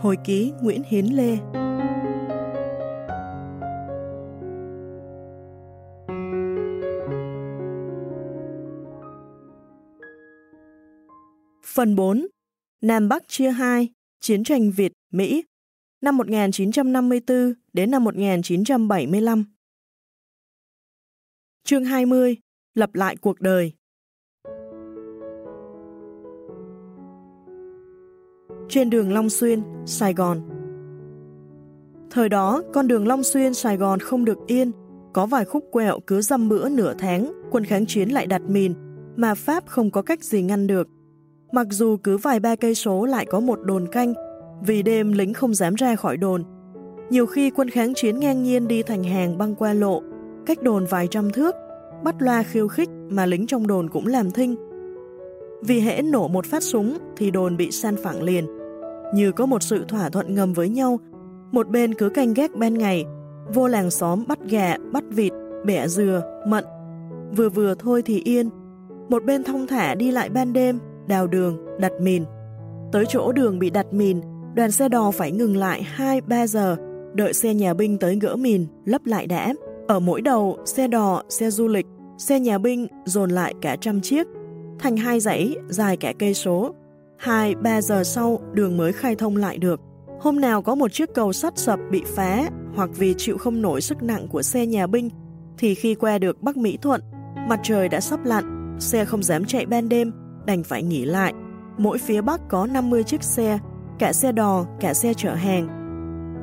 Hồi ký Nguyễn Hiến Lê. Phần 4 Nam Bắc chia hai, Chiến tranh Việt-Mỹ năm 1954 đến năm 1975 Chương 20 Lập lại cuộc đời. Trên đường Long Xuyên, Sài Gòn Thời đó, con đường Long Xuyên, Sài Gòn không được yên, có vài khúc quẹo cứ dăm bữa nửa tháng, quân kháng chiến lại đặt mìn, mà Pháp không có cách gì ngăn được. Mặc dù cứ vài ba cây số lại có một đồn canh, vì đêm lính không dám ra khỏi đồn. Nhiều khi quân kháng chiến ngang nhiên đi thành hàng băng qua lộ, cách đồn vài trăm thước, bắt loa khiêu khích mà lính trong đồn cũng làm thinh. Vì hễ nổ một phát súng thì đồn bị san phẳng liền. Như có một sự thỏa thuận ngầm với nhau, một bên cứ canh gác ban ngày, vô làng xóm bắt gà, bắt vịt, bẻ dừa, mận. Vừa vừa thôi thì yên, một bên thông thả đi lại ban đêm, đào đường, đặt mìn. Tới chỗ đường bị đặt mìn, đoàn xe đò phải ngừng lại 2-3 giờ, đợi xe nhà binh tới gỡ mìn, lấp lại đã. Ở mỗi đầu, xe đò, xe du lịch, xe nhà binh dồn lại cả trăm chiếc, thành hai dãy dài cả cây số. 2-3 giờ sau, đường mới khai thông lại được. Hôm nào có một chiếc cầu sắt sập bị phá hoặc vì chịu không nổi sức nặng của xe nhà binh, thì khi qua được Bắc Mỹ Thuận, mặt trời đã sắp lặn, xe không dám chạy ban đêm, đành phải nghỉ lại. Mỗi phía Bắc có 50 chiếc xe, cả xe đò, cả xe chở hàng.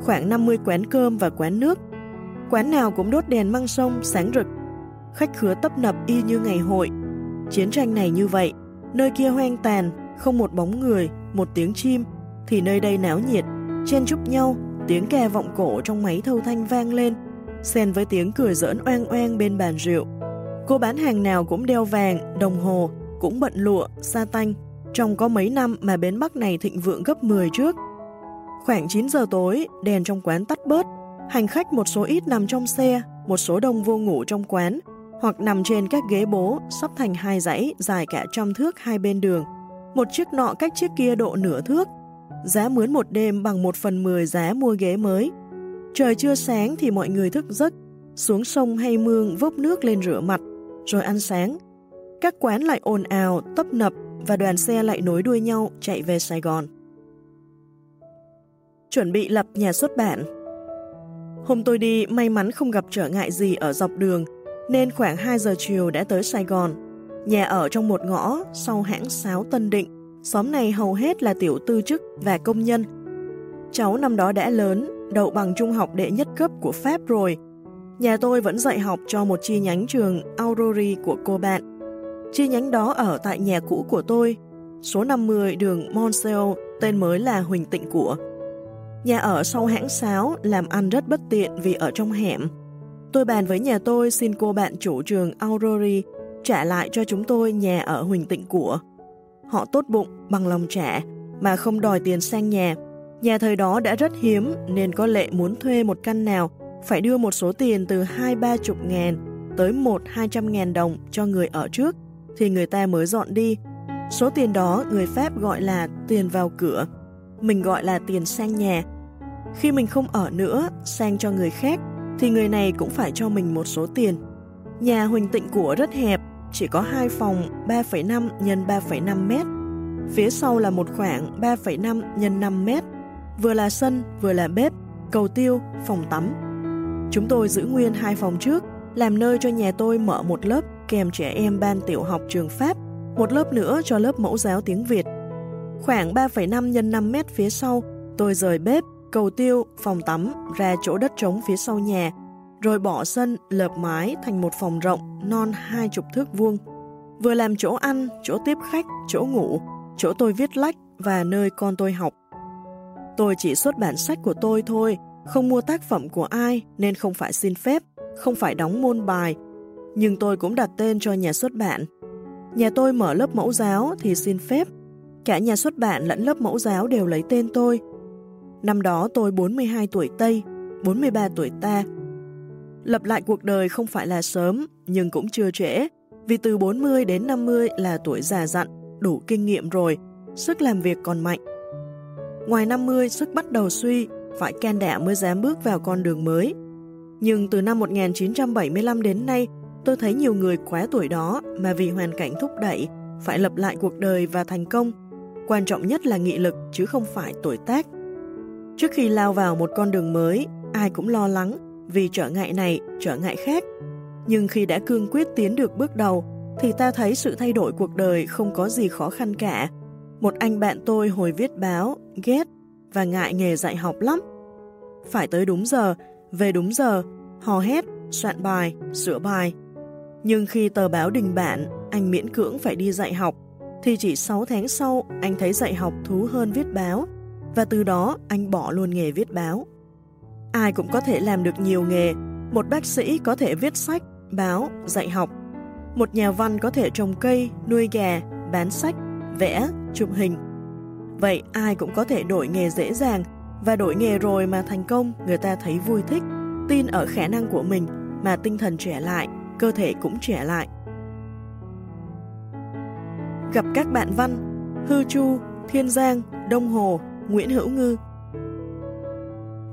Khoảng 50 quán cơm và quán nước. Quán nào cũng đốt đèn măng sông sáng rực. Khách khứa tấp nập y như ngày hội. Chiến tranh này như vậy, nơi kia hoang tàn, không một bóng người, một tiếng chim, thì nơi đây náo nhiệt, chen chúc nhau, tiếng kè vọng cổ trong máy thâu thanh vang lên, xen với tiếng cười giỡn oang oang bên bàn rượu. Cô bán hàng nào cũng đeo vàng, đồng hồ, cũng bận lụa, sa tanh. Trong có mấy năm mà bến Bắc này thịnh vượng gấp 10 trước. Khoảng 9 giờ tối, đèn trong quán tắt bớt, hành khách một số ít nằm trong xe, một số đông vô ngủ trong quán, hoặc nằm trên các ghế bố sắp thành hai dãy dài cả trăm thước hai bên đường. Một chiếc nọ cách chiếc kia độ nửa thước. Giá mướn một đêm bằng một phần mười giá mua ghế mới. Trời chưa sáng thì mọi người thức giấc, xuống sông hay mương vốc nước lên rửa mặt, rồi ăn sáng. Các quán lại ồn ào, tấp nập và đoàn xe lại nối đuôi nhau chạy về Sài Gòn. Chuẩn bị lập nhà xuất bản Hôm tôi đi may mắn không gặp trở ngại gì ở dọc đường nên khoảng 2 giờ chiều đã tới Sài Gòn. Nhà ở trong một ngõ sau hãng sáo Tân Định, xóm này hầu hết là tiểu tư chức và công nhân. Cháu năm đó đã lớn, đậu bằng trung học đệ nhất cấp của Pháp rồi. Nhà tôi vẫn dạy học cho một chi nhánh trường Aurori của cô bạn. Chi nhánh đó ở tại nhà cũ của tôi, số 50 đường Monseo, tên mới là Huỳnh Tịnh của. Nhà ở sau hãng sáo làm ăn rất bất tiện vì ở trong hẻm. Tôi bàn với nhà tôi xin cô bạn chủ trường Aurori trả lại cho chúng tôi nhà ở Huỳnh Tịnh của. Họ tốt bụng, bằng lòng trả, mà không đòi tiền sang nhà. Nhà thời đó đã rất hiếm nên có lệ muốn thuê một căn nào phải đưa một số tiền từ hai ba chục ngàn tới một hai trăm ngàn đồng cho người ở trước thì người ta mới dọn đi. Số tiền đó người Pháp gọi là tiền vào cửa, mình gọi là tiền sang nhà. Khi mình không ở nữa, sang cho người khác, thì người này cũng phải cho mình một số tiền. Nhà Huỳnh Tịnh của rất hẹp, chỉ có hai phòng 3,5 x 3,5 mét. Phía sau là một khoảng 3,5 x 5 mét, vừa là sân, vừa là bếp, cầu tiêu, phòng tắm. Chúng tôi giữ nguyên hai phòng trước, làm nơi cho nhà tôi mở một lớp kèm trẻ em ban tiểu học trường Pháp, một lớp nữa cho lớp mẫu giáo tiếng Việt. Khoảng 3,5 x 5 mét phía sau, tôi rời bếp, cầu tiêu, phòng tắm ra chỗ đất trống phía sau nhà, rồi bỏ sân, lợp mái thành một phòng rộng, non hai chục thước vuông. Vừa làm chỗ ăn, chỗ tiếp khách, chỗ ngủ, chỗ tôi viết lách và nơi con tôi học. Tôi chỉ xuất bản sách của tôi thôi, không mua tác phẩm của ai nên không phải xin phép, không phải đóng môn bài, nhưng tôi cũng đặt tên cho nhà xuất bản. Nhà tôi mở lớp mẫu giáo thì xin phép, cả nhà xuất bản lẫn lớp mẫu giáo đều lấy tên tôi. Năm đó tôi 42 tuổi Tây, 43 tuổi ta. Lập lại cuộc đời không phải là sớm, nhưng cũng chưa trễ, vì từ 40 đến 50 là tuổi già dặn, đủ kinh nghiệm rồi, sức làm việc còn mạnh. Ngoài 50, sức bắt đầu suy, phải can đảm mới dám bước vào con đường mới. Nhưng từ năm 1975 đến nay, tôi thấy nhiều người quá tuổi đó mà vì hoàn cảnh thúc đẩy, phải lập lại cuộc đời và thành công. Quan trọng nhất là nghị lực chứ không phải tuổi tác. Trước khi lao vào một con đường mới, ai cũng lo lắng vì trở ngại này, trở ngại khác. Nhưng khi đã cương quyết tiến được bước đầu, thì ta thấy sự thay đổi cuộc đời không có gì khó khăn cả. Một anh bạn tôi hồi viết báo, ghét và ngại nghề dạy học lắm. Phải tới đúng giờ, về đúng giờ, hò hét, soạn bài, sửa bài. Nhưng khi tờ báo đình bạn, anh miễn cưỡng phải đi dạy học, thì chỉ 6 tháng sau anh thấy dạy học thú hơn viết báo, và từ đó anh bỏ luôn nghề viết báo. Ai cũng có thể làm được nhiều nghề, một bác sĩ có thể viết sách, báo, dạy học, một nhà văn có thể trồng cây, nuôi gà, bán sách, vẽ, chụp hình. Vậy ai cũng có thể đổi nghề dễ dàng, và đổi nghề rồi mà thành công người ta thấy vui thích, tin ở khả năng của mình mà tinh thần trẻ lại, cơ thể cũng trẻ lại. Gặp các bạn văn Hư Chu, Thiên Giang, Đông Hồ, Nguyễn Hữu Ngư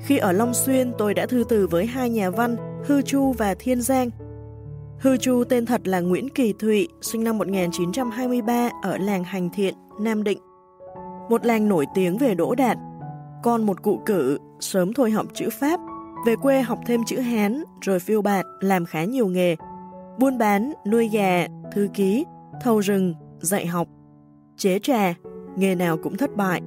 khi ở Long Xuyên tôi đã thư từ với hai nhà văn Hư Chu và Thiên Giang Hư Chu tên thật là Nguyễn Kỳ Thụy, sinh năm 1923 ở làng Hành Thiện, Nam Định. Một làng nổi tiếng về đỗ đạt. Con một cụ cử, sớm thôi học chữ Pháp, về quê học thêm chữ Hán, rồi phiêu bạt, làm khá nhiều nghề. Buôn bán, nuôi gà, thư ký, thâu rừng, dạy học, chế trà, nghề nào cũng thất bại.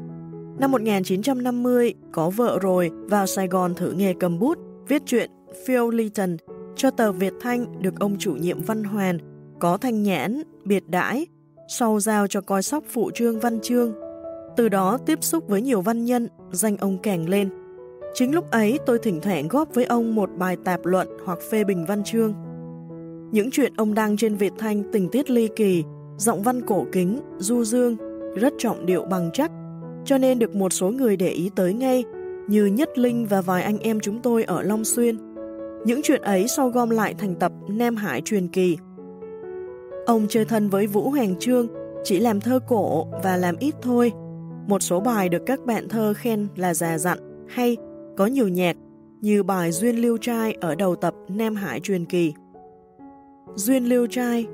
Năm 1950, có vợ rồi, vào Sài Gòn thử nghề cầm bút, viết truyện Phil Leighton cho tờ Việt Thanh được ông chủ nhiệm Văn Hoàn có thanh nhãn, biệt đãi, sau giao cho coi sóc phụ trương văn chương. Từ đó tiếp xúc với nhiều văn nhân, danh ông càng lên. Chính lúc ấy tôi thỉnh thoảng góp với ông một bài tạp luận hoặc phê bình văn chương. Những chuyện ông đăng trên Việt Thanh tình tiết ly kỳ, giọng văn cổ kính, du dương, rất trọng điệu bằng chắc, cho nên được một số người để ý tới ngay, như Nhất Linh và vài anh em chúng tôi ở Long Xuyên. Những chuyện ấy sau gom lại thành tập Nam Hải truyền kỳ. Ông chơi thân với Vũ Hoàng Trương, chỉ làm thơ cổ và làm ít thôi. Một số bài được các bạn thơ khen là già dặn, hay, có nhiều nhạc, như bài Duyên Lưu Trai ở đầu tập Nam Hải truyền kỳ. Duyên Lưu Trai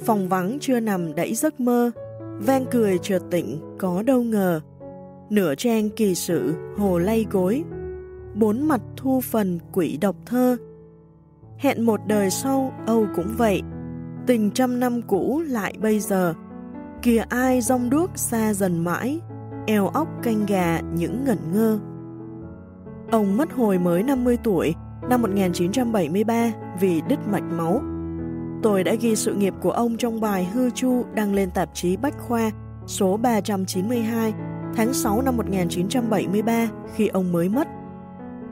Phòng vắng chưa nằm đẩy giấc mơ, vang cười chợt tỉnh có đâu ngờ. Nửa trang kỳ sự hồ lay gối, bốn mặt thu phần quỷ độc thơ. Hẹn một đời sau, Âu cũng vậy, tình trăm năm cũ lại bây giờ. Kìa ai rong đuốc xa dần mãi, eo óc canh gà những ngẩn ngơ. Ông mất hồi mới 50 tuổi, năm 1973 vì đứt mạch máu. Tôi đã ghi sự nghiệp của ông trong bài Hư Chu đăng lên tạp chí Bách Khoa số 392 tháng 6 năm 1973 khi ông mới mất.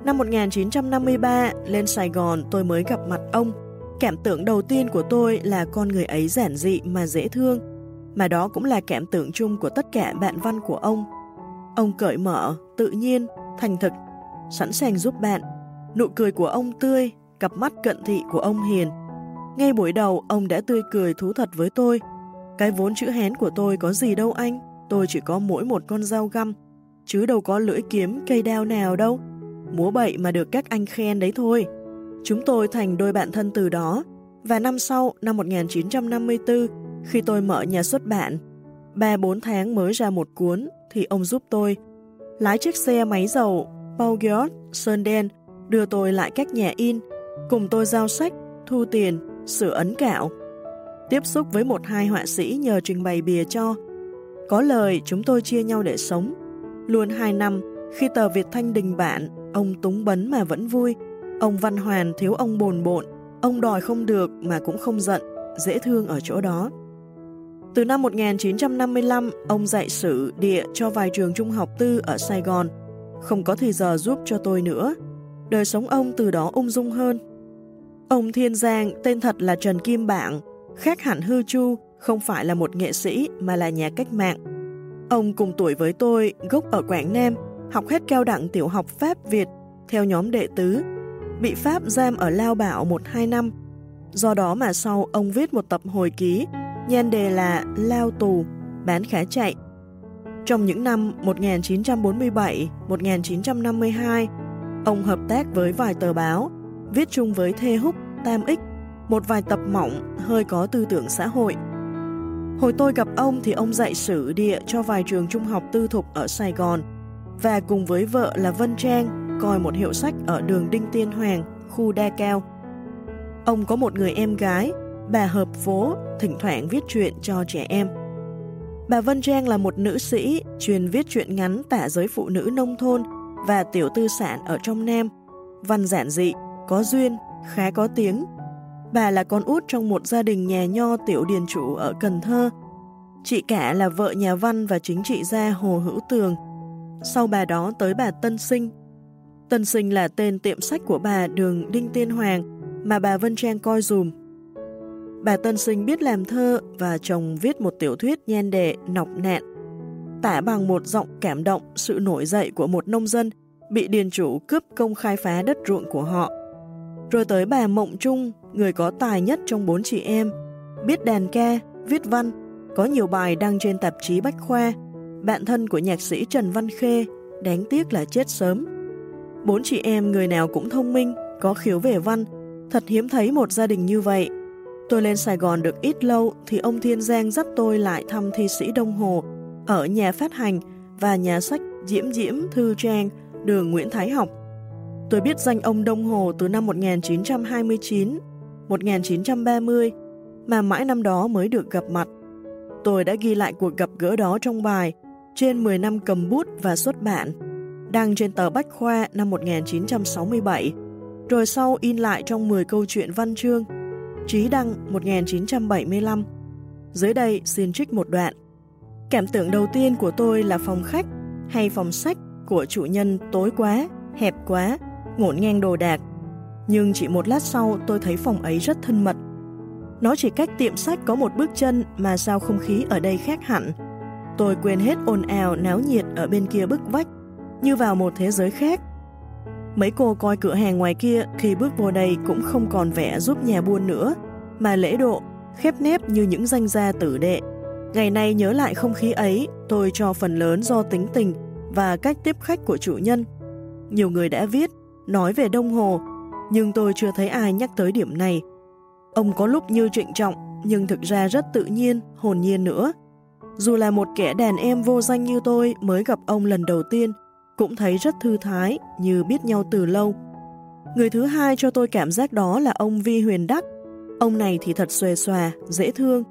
Năm 1953, lên Sài Gòn tôi mới gặp mặt ông. Cảm tưởng đầu tiên của tôi là con người ấy giản dị mà dễ thương, mà đó cũng là cảm tưởng chung của tất cả bạn văn của ông. Ông cởi mở, tự nhiên, thành thực, sẵn sàng giúp bạn. Nụ cười của ông tươi, cặp mắt cận thị của ông hiền. Ngay buổi đầu, ông đã tươi cười thú thật với tôi. Cái vốn chữ hén của tôi có gì đâu anh, tôi chỉ có mỗi một con dao găm, chứ đâu có lưỡi kiếm cây đao nào đâu múa bậy mà được các anh khen đấy thôi. Chúng tôi thành đôi bạn thân từ đó, và năm sau, năm 1954, khi tôi mở nhà xuất bản, 3-4 tháng mới ra một cuốn, thì ông giúp tôi. Lái chiếc xe máy dầu Peugeot Sơn Đen đưa tôi lại các nhà in, cùng tôi giao sách, thu tiền, sửa ấn cạo. Tiếp xúc với một hai họa sĩ nhờ trình bày bìa cho. Có lời chúng tôi chia nhau để sống. Luôn hai năm, khi tờ Việt Thanh đình bạn Ông túng bấn mà vẫn vui. Ông Văn Hoàn thiếu ông bồn bộn. Ông đòi không được mà cũng không giận. Dễ thương ở chỗ đó. Từ năm 1955, ông dạy sử địa cho vài trường trung học tư ở Sài Gòn. Không có thời giờ giúp cho tôi nữa. Đời sống ông từ đó ung dung hơn. Ông Thiên Giang, tên thật là Trần Kim Bạn, khác hẳn Hư Chu, không phải là một nghệ sĩ mà là nhà cách mạng. Ông cùng tuổi với tôi, gốc ở Quảng Nam, học hết cao đẳng tiểu học Pháp Việt theo nhóm đệ tứ, bị Pháp giam ở Lao Bảo 1-2 năm. Do đó mà sau ông viết một tập hồi ký, nhan đề là Lao tù, bán khá chạy. Trong những năm 1947-1952, ông hợp tác với vài tờ báo, viết chung với Thê Húc, Tam Ích, một vài tập mỏng hơi có tư tưởng xã hội. Hồi tôi gặp ông thì ông dạy sử địa cho vài trường trung học tư thục ở Sài Gòn và cùng với vợ là Vân Trang coi một hiệu sách ở đường Đinh Tiên Hoàng, khu Đa Cao. Ông có một người em gái, bà hợp phố, thỉnh thoảng viết truyện cho trẻ em. Bà Vân Trang là một nữ sĩ, truyền viết truyện ngắn tả giới phụ nữ nông thôn và tiểu tư sản ở trong Nam. Văn giản dị, có duyên, khá có tiếng. Bà là con út trong một gia đình nhà nho tiểu điền chủ ở Cần Thơ. Chị cả là vợ nhà văn và chính trị gia Hồ Hữu Tường. Sau bà đó tới bà Tân Sinh. Tân Sinh là tên tiệm sách của bà đường Đinh Tiên Hoàng mà bà Vân Trang coi dùm Bà Tân Sinh biết làm thơ và chồng viết một tiểu thuyết nhan đề nọc nạn, tả bằng một giọng cảm động sự nổi dậy của một nông dân bị điền chủ cướp công khai phá đất ruộng của họ. Rồi tới bà Mộng Trung, người có tài nhất trong bốn chị em, biết đàn ca, viết văn, có nhiều bài đăng trên tạp chí Bách Khoa, bạn thân của nhạc sĩ Trần Văn Khê, đáng tiếc là chết sớm. Bốn chị em người nào cũng thông minh, có khiếu về văn, thật hiếm thấy một gia đình như vậy Tôi lên Sài Gòn được ít lâu thì ông Thiên Giang dắt tôi lại thăm thi sĩ Đông Hồ ở nhà phát hành và nhà sách Diễm Diễm Thư Trang, đường Nguyễn Thái Học. Tôi biết danh ông Đông Hồ từ năm 1929, 1930, mà mãi năm đó mới được gặp mặt. Tôi đã ghi lại cuộc gặp gỡ đó trong bài trên 10 năm cầm bút và xuất bản, đăng trên tờ Bách Khoa năm 1967, rồi sau in lại trong 10 câu chuyện văn chương Trí Đăng 1975 Dưới đây xin trích một đoạn. Cảm tưởng đầu tiên của tôi là phòng khách hay phòng sách của chủ nhân tối quá, hẹp quá, ngổn ngang đồ đạc. Nhưng chỉ một lát sau tôi thấy phòng ấy rất thân mật. Nó chỉ cách tiệm sách có một bước chân mà sao không khí ở đây khác hẳn. Tôi quên hết ồn ào náo nhiệt ở bên kia bức vách, như vào một thế giới khác Mấy cô coi cửa hàng ngoài kia khi bước vô đây cũng không còn vẻ giúp nhà buôn nữa, mà lễ độ, khép nép như những danh gia tử đệ. Ngày nay nhớ lại không khí ấy, tôi cho phần lớn do tính tình và cách tiếp khách của chủ nhân. Nhiều người đã viết, nói về đồng Hồ, nhưng tôi chưa thấy ai nhắc tới điểm này. Ông có lúc như trịnh trọng, nhưng thực ra rất tự nhiên, hồn nhiên nữa. Dù là một kẻ đàn em vô danh như tôi mới gặp ông lần đầu tiên, cũng thấy rất thư thái như biết nhau từ lâu. Người thứ hai cho tôi cảm giác đó là ông Vi Huyền Đắc. Ông này thì thật xuề xòa, dễ thương.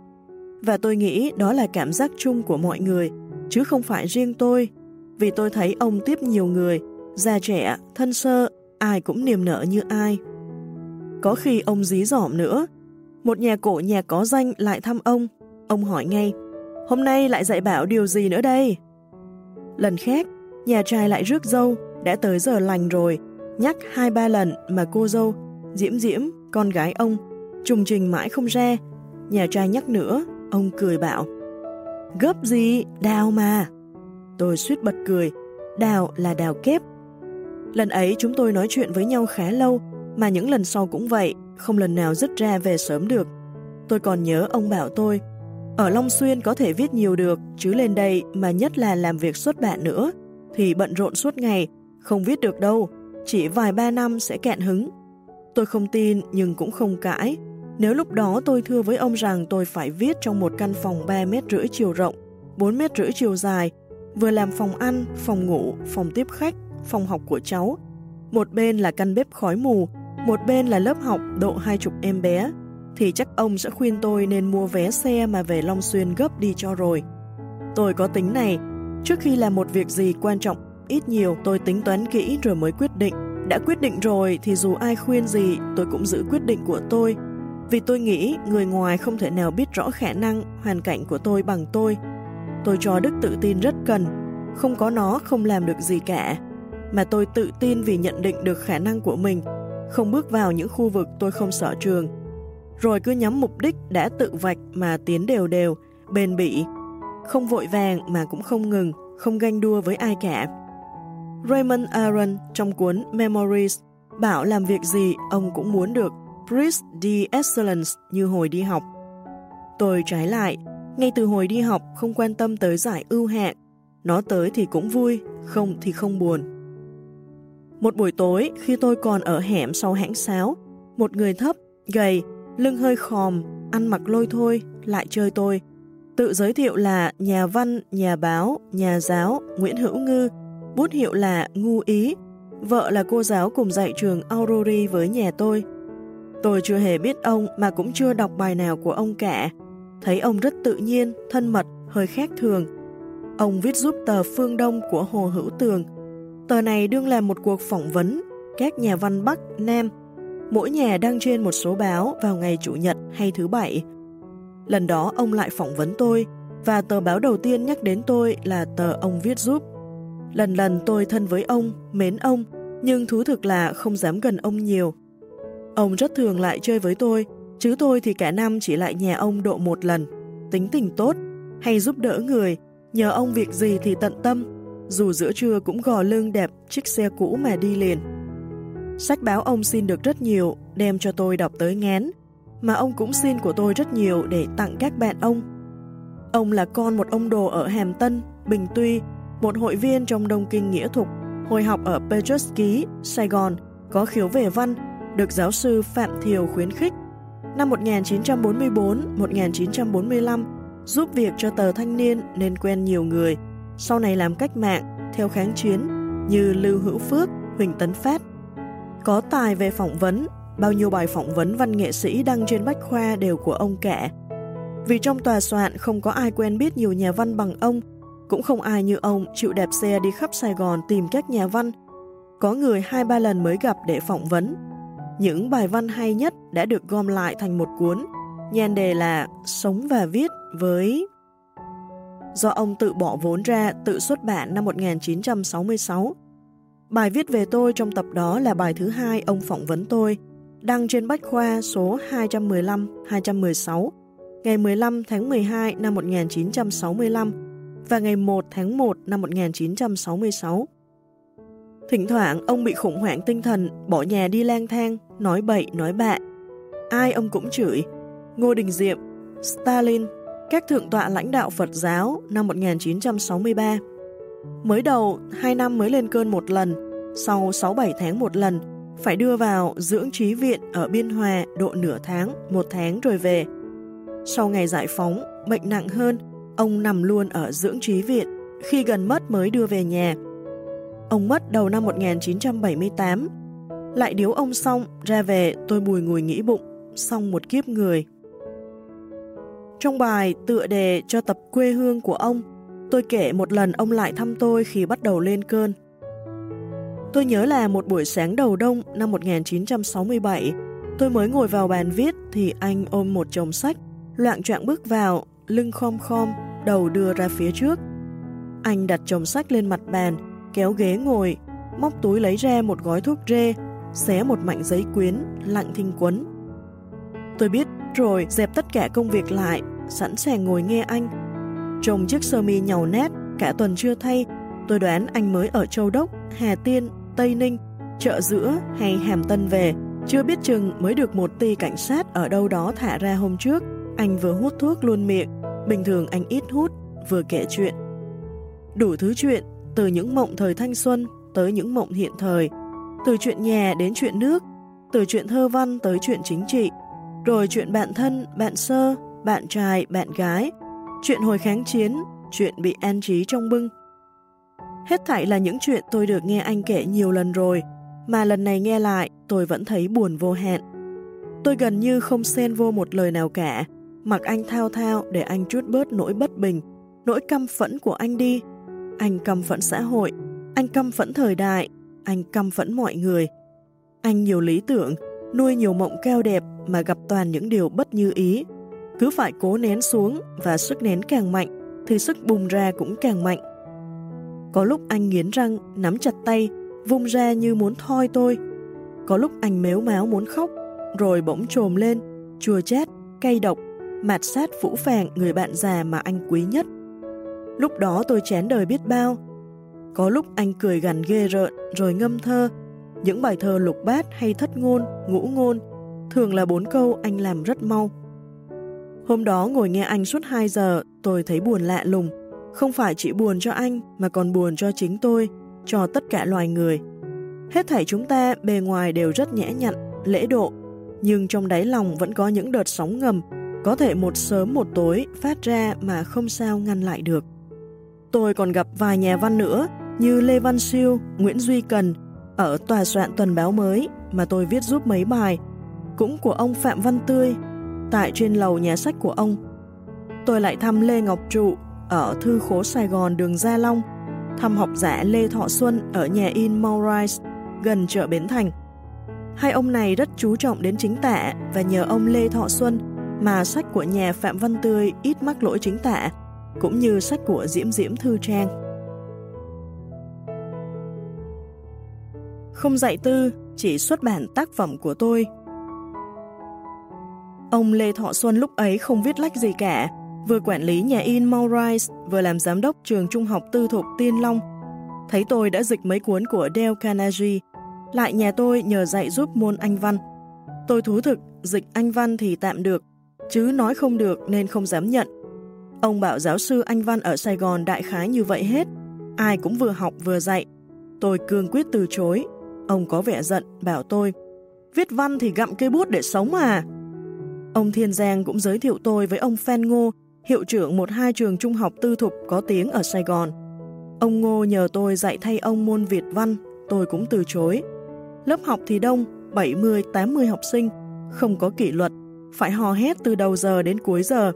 Và tôi nghĩ đó là cảm giác chung của mọi người, chứ không phải riêng tôi. Vì tôi thấy ông tiếp nhiều người, già trẻ, thân sơ, ai cũng niềm nở như ai. Có khi ông dí dỏm nữa. Một nhà cổ nhà có danh lại thăm ông. Ông hỏi ngay, hôm nay lại dạy bảo điều gì nữa đây? Lần khác, Nhà trai lại rước dâu, đã tới giờ lành rồi, nhắc hai ba lần mà cô dâu, Diễm Diễm, con gái ông, trùng trình mãi không ra. Nhà trai nhắc nữa, ông cười bảo, gấp gì, đào mà. Tôi suýt bật cười, đào là đào kép. Lần ấy chúng tôi nói chuyện với nhau khá lâu, mà những lần sau cũng vậy, không lần nào dứt ra về sớm được. Tôi còn nhớ ông bảo tôi, ở Long Xuyên có thể viết nhiều được, chứ lên đây mà nhất là làm việc xuất bản nữa, thì bận rộn suốt ngày, không viết được đâu, chỉ vài ba năm sẽ cạn hứng. Tôi không tin nhưng cũng không cãi. Nếu lúc đó tôi thưa với ông rằng tôi phải viết trong một căn phòng 3 mét rưỡi chiều rộng, 4 mét rưỡi chiều dài, vừa làm phòng ăn, phòng ngủ, phòng tiếp khách, phòng học của cháu. Một bên là căn bếp khói mù, một bên là lớp học độ hai chục em bé, thì chắc ông sẽ khuyên tôi nên mua vé xe mà về Long Xuyên gấp đi cho rồi. Tôi có tính này, Trước khi làm một việc gì quan trọng, ít nhiều tôi tính toán kỹ rồi mới quyết định. Đã quyết định rồi thì dù ai khuyên gì, tôi cũng giữ quyết định của tôi. Vì tôi nghĩ người ngoài không thể nào biết rõ khả năng, hoàn cảnh của tôi bằng tôi. Tôi cho đức tự tin rất cần, không có nó không làm được gì cả. Mà tôi tự tin vì nhận định được khả năng của mình, không bước vào những khu vực tôi không sợ trường. Rồi cứ nhắm mục đích đã tự vạch mà tiến đều đều, bền bỉ, không vội vàng mà cũng không ngừng, không ganh đua với ai cả. Raymond Aron trong cuốn Memories bảo làm việc gì ông cũng muốn được Priest the Excellence như hồi đi học. Tôi trái lại, ngay từ hồi đi học không quan tâm tới giải ưu hạng, Nó tới thì cũng vui, không thì không buồn. Một buổi tối, khi tôi còn ở hẻm sau hãng sáo, một người thấp, gầy, lưng hơi khòm, ăn mặc lôi thôi, lại chơi tôi. Tự giới thiệu là nhà văn, nhà báo, nhà giáo, Nguyễn Hữu Ngư, bút hiệu là Ngu Ý, vợ là cô giáo cùng dạy trường Aurori với nhà tôi. Tôi chưa hề biết ông mà cũng chưa đọc bài nào của ông cả. Thấy ông rất tự nhiên, thân mật, hơi khác thường. Ông viết giúp tờ Phương Đông của Hồ Hữu Tường. Tờ này đương làm một cuộc phỏng vấn các nhà văn Bắc, Nam. Mỗi nhà đăng trên một số báo vào ngày Chủ nhật hay thứ Bảy. Lần đó ông lại phỏng vấn tôi, và tờ báo đầu tiên nhắc đến tôi là tờ ông viết giúp. Lần lần tôi thân với ông, mến ông, nhưng thú thực là không dám gần ông nhiều. Ông rất thường lại chơi với tôi, chứ tôi thì cả năm chỉ lại nhà ông độ một lần. Tính tình tốt, hay giúp đỡ người, nhờ ông việc gì thì tận tâm, dù giữa trưa cũng gò lưng đẹp chiếc xe cũ mà đi liền. Sách báo ông xin được rất nhiều, đem cho tôi đọc tới ngán, mà ông cũng xin của tôi rất nhiều để tặng các bạn ông. Ông là con một ông đồ ở Hàm Tân, Bình Tuy, một hội viên trong Đông Kinh Nghĩa Thục, hồi học ở Petrosky, Sài Gòn, có khiếu về văn, được giáo sư Phạm Thiều khuyến khích. Năm 1944-1945, giúp việc cho tờ thanh niên nên quen nhiều người, sau này làm cách mạng, theo kháng chiến, như Lưu Hữu Phước, Huỳnh Tấn Phát. Có tài về phỏng vấn, bao nhiêu bài phỏng vấn văn nghệ sĩ đăng trên Bách Khoa đều của ông cả. Vì trong tòa soạn không có ai quen biết nhiều nhà văn bằng ông, cũng không ai như ông chịu đẹp xe đi khắp Sài Gòn tìm các nhà văn. Có người hai ba lần mới gặp để phỏng vấn. Những bài văn hay nhất đã được gom lại thành một cuốn, nhan đề là Sống và Viết với... Do ông tự bỏ vốn ra, tự xuất bản năm 1966. Bài viết về tôi trong tập đó là bài thứ hai ông phỏng vấn tôi, đăng trên Bách Khoa số 215-216, ngày 15 tháng 12 năm 1965 và ngày 1 tháng 1 năm 1966. Thỉnh thoảng ông bị khủng hoảng tinh thần, bỏ nhà đi lang thang, nói bậy, nói bạ. Ai ông cũng chửi. Ngô Đình Diệm, Stalin, các thượng tọa lãnh đạo Phật giáo năm 1963. Mới đầu, 2 năm mới lên cơn một lần, sau 6-7 tháng một lần, phải đưa vào dưỡng trí viện ở Biên Hòa độ nửa tháng, một tháng rồi về. Sau ngày giải phóng, bệnh nặng hơn, ông nằm luôn ở dưỡng trí viện, khi gần mất mới đưa về nhà. Ông mất đầu năm 1978. Lại điếu ông xong, ra về tôi bùi ngùi nghĩ bụng, xong một kiếp người. Trong bài tựa đề cho tập quê hương của ông, tôi kể một lần ông lại thăm tôi khi bắt đầu lên cơn. Tôi nhớ là một buổi sáng đầu đông năm 1967, tôi mới ngồi vào bàn viết thì anh ôm một chồng sách, loạn trọng bước vào, lưng khom khom, đầu đưa ra phía trước. Anh đặt chồng sách lên mặt bàn, kéo ghế ngồi, móc túi lấy ra một gói thuốc rê, xé một mảnh giấy quyến, lặng thinh quấn. Tôi biết rồi dẹp tất cả công việc lại, sẵn sàng ngồi nghe anh. Trông chiếc sơ mi nhàu nét, cả tuần chưa thay, tôi đoán anh mới ở Châu Đốc, Hà Tiên, Tây Ninh, chợ giữa hay Hàm Tân về, chưa biết chừng mới được một ty cảnh sát ở đâu đó thả ra hôm trước. Anh vừa hút thuốc luôn miệng, bình thường anh ít hút, vừa kể chuyện. Đủ thứ chuyện, từ những mộng thời thanh xuân tới những mộng hiện thời, từ chuyện nhà đến chuyện nước, từ chuyện thơ văn tới chuyện chính trị, rồi chuyện bạn thân, bạn sơ, bạn trai, bạn gái, chuyện hồi kháng chiến, chuyện bị an trí trong bưng. Hết thảy là những chuyện tôi được nghe anh kể nhiều lần rồi, mà lần này nghe lại tôi vẫn thấy buồn vô hạn. Tôi gần như không xen vô một lời nào cả, mặc anh thao thao để anh chút bớt nỗi bất bình, nỗi căm phẫn của anh đi. Anh căm phẫn xã hội, anh căm phẫn thời đại, anh căm phẫn mọi người. Anh nhiều lý tưởng, nuôi nhiều mộng cao đẹp mà gặp toàn những điều bất như ý. Cứ phải cố nén xuống và sức nén càng mạnh, thì sức bùng ra cũng càng mạnh. Có lúc anh nghiến răng, nắm chặt tay, vung ra như muốn thoi tôi. Có lúc anh méo máo muốn khóc, rồi bỗng trồm lên, chua chát, cay độc, mạt sát phũ phàng người bạn già mà anh quý nhất. Lúc đó tôi chén đời biết bao. Có lúc anh cười gằn ghê rợn rồi ngâm thơ, những bài thơ lục bát hay thất ngôn, ngũ ngôn, thường là bốn câu anh làm rất mau. Hôm đó ngồi nghe anh suốt 2 giờ, tôi thấy buồn lạ lùng, Không phải chỉ buồn cho anh mà còn buồn cho chính tôi, cho tất cả loài người. Hết thảy chúng ta bề ngoài đều rất nhẽ nhặn, lễ độ, nhưng trong đáy lòng vẫn có những đợt sóng ngầm, có thể một sớm một tối phát ra mà không sao ngăn lại được. Tôi còn gặp vài nhà văn nữa như Lê Văn Siêu, Nguyễn Duy Cần ở tòa soạn tuần báo mới mà tôi viết giúp mấy bài, cũng của ông Phạm Văn Tươi, tại trên lầu nhà sách của ông. Tôi lại thăm Lê Ngọc Trụ ở Thư Khố Sài Gòn đường Gia Long, thăm học giả Lê Thọ Xuân ở nhà in Maurice gần chợ Bến Thành. Hai ông này rất chú trọng đến chính tả và nhờ ông Lê Thọ Xuân mà sách của nhà Phạm Văn Tươi ít mắc lỗi chính tả, cũng như sách của Diễm Diễm Thư Trang. Không dạy tư, chỉ xuất bản tác phẩm của tôi. Ông Lê Thọ Xuân lúc ấy không viết lách gì cả, vừa quản lý nhà in Maurice, vừa làm giám đốc trường trung học tư thục Tiên Long. Thấy tôi đã dịch mấy cuốn của Dale Carnegie, lại nhà tôi nhờ dạy giúp môn Anh Văn. Tôi thú thực, dịch Anh Văn thì tạm được, chứ nói không được nên không dám nhận. Ông bảo giáo sư Anh Văn ở Sài Gòn đại khái như vậy hết, ai cũng vừa học vừa dạy. Tôi cương quyết từ chối, ông có vẻ giận, bảo tôi, viết văn thì gặm cây bút để sống à. Ông Thiên Giang cũng giới thiệu tôi với ông Phan Ngô, hiệu trưởng một hai trường trung học tư thục có tiếng ở Sài Gòn. Ông Ngô nhờ tôi dạy thay ông môn Việt văn, tôi cũng từ chối. Lớp học thì đông, 70-80 học sinh, không có kỷ luật, phải hò hét từ đầu giờ đến cuối giờ.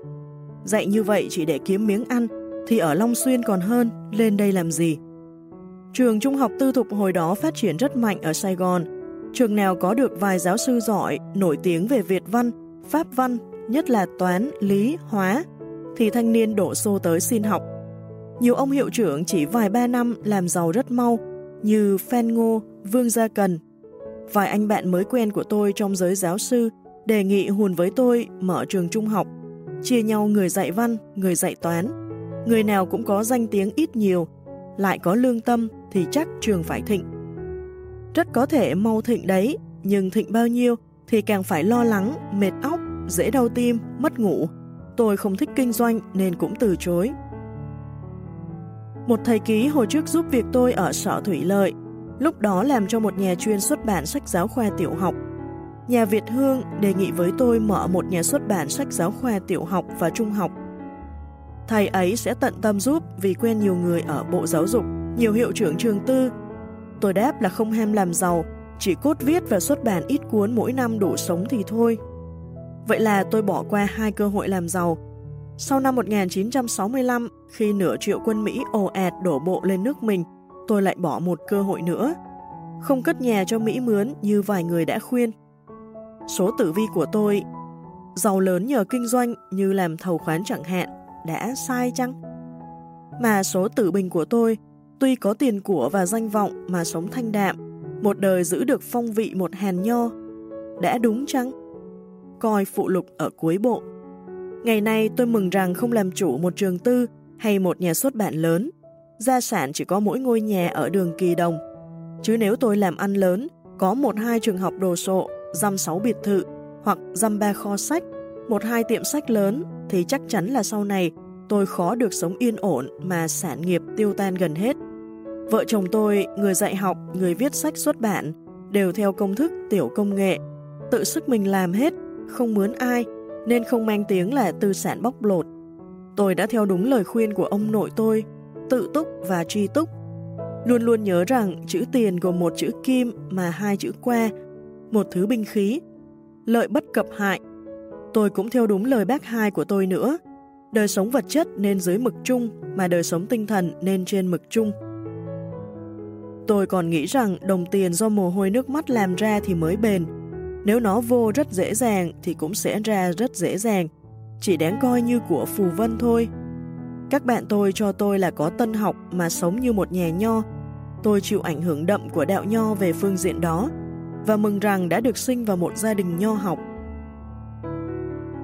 Dạy như vậy chỉ để kiếm miếng ăn, thì ở Long Xuyên còn hơn, lên đây làm gì? Trường trung học tư thục hồi đó phát triển rất mạnh ở Sài Gòn. Trường nào có được vài giáo sư giỏi, nổi tiếng về Việt văn, Pháp văn, nhất là toán, lý, hóa, thì thanh niên đổ xô tới xin học. Nhiều ông hiệu trưởng chỉ vài ba năm làm giàu rất mau, như Phan Ngô, Vương Gia Cần. Vài anh bạn mới quen của tôi trong giới giáo sư đề nghị hùn với tôi mở trường trung học, chia nhau người dạy văn, người dạy toán. Người nào cũng có danh tiếng ít nhiều, lại có lương tâm thì chắc trường phải thịnh. Rất có thể mau thịnh đấy, nhưng thịnh bao nhiêu thì càng phải lo lắng, mệt óc, dễ đau tim, mất ngủ. Tôi không thích kinh doanh nên cũng từ chối. Một thầy ký hồi trước giúp việc tôi ở sở thủy lợi, lúc đó làm cho một nhà chuyên xuất bản sách giáo khoa tiểu học. Nhà Việt Hương đề nghị với tôi mở một nhà xuất bản sách giáo khoa tiểu học và trung học. Thầy ấy sẽ tận tâm giúp vì quen nhiều người ở Bộ Giáo dục, nhiều hiệu trưởng trường tư. Tôi đáp là không ham làm giàu, chỉ cốt viết và xuất bản ít cuốn mỗi năm đủ sống thì thôi. Vậy là tôi bỏ qua hai cơ hội làm giàu. Sau năm 1965, khi nửa triệu quân Mỹ ồ ạt đổ bộ lên nước mình, tôi lại bỏ một cơ hội nữa. Không cất nhà cho Mỹ mướn như vài người đã khuyên. Số tử vi của tôi, giàu lớn nhờ kinh doanh như làm thầu khoán chẳng hạn, đã sai chăng? Mà số tử bình của tôi, tuy có tiền của và danh vọng mà sống thanh đạm, một đời giữ được phong vị một hèn nho, đã đúng chăng? Coi phụ lục ở cuối bộ. Ngày nay tôi mừng rằng không làm chủ một trường tư hay một nhà xuất bản lớn. Gia sản chỉ có mỗi ngôi nhà ở đường Kỳ Đồng. Chứ nếu tôi làm ăn lớn, có một hai trường học đồ sộ, dăm sáu biệt thự, hoặc dăm ba kho sách, một hai tiệm sách lớn, thì chắc chắn là sau này tôi khó được sống yên ổn mà sản nghiệp tiêu tan gần hết. Vợ chồng tôi, người dạy học, người viết sách xuất bản, đều theo công thức tiểu công nghệ, tự sức mình làm hết, không mướn ai, nên không mang tiếng là tư sản bóc lột. Tôi đã theo đúng lời khuyên của ông nội tôi, tự túc và tri túc. Luôn luôn nhớ rằng chữ tiền gồm một chữ kim mà hai chữ que, một thứ binh khí, lợi bất cập hại. Tôi cũng theo đúng lời bác hai của tôi nữa. Đời sống vật chất nên dưới mực chung, mà đời sống tinh thần nên trên mực chung. Tôi còn nghĩ rằng đồng tiền do mồ hôi nước mắt làm ra thì mới bền. Nếu nó vô rất dễ dàng thì cũng sẽ ra rất dễ dàng. Chỉ đáng coi như của phù vân thôi. Các bạn tôi cho tôi là có tân học mà sống như một nhà nho. Tôi chịu ảnh hưởng đậm của đạo nho về phương diện đó và mừng rằng đã được sinh vào một gia đình nho học.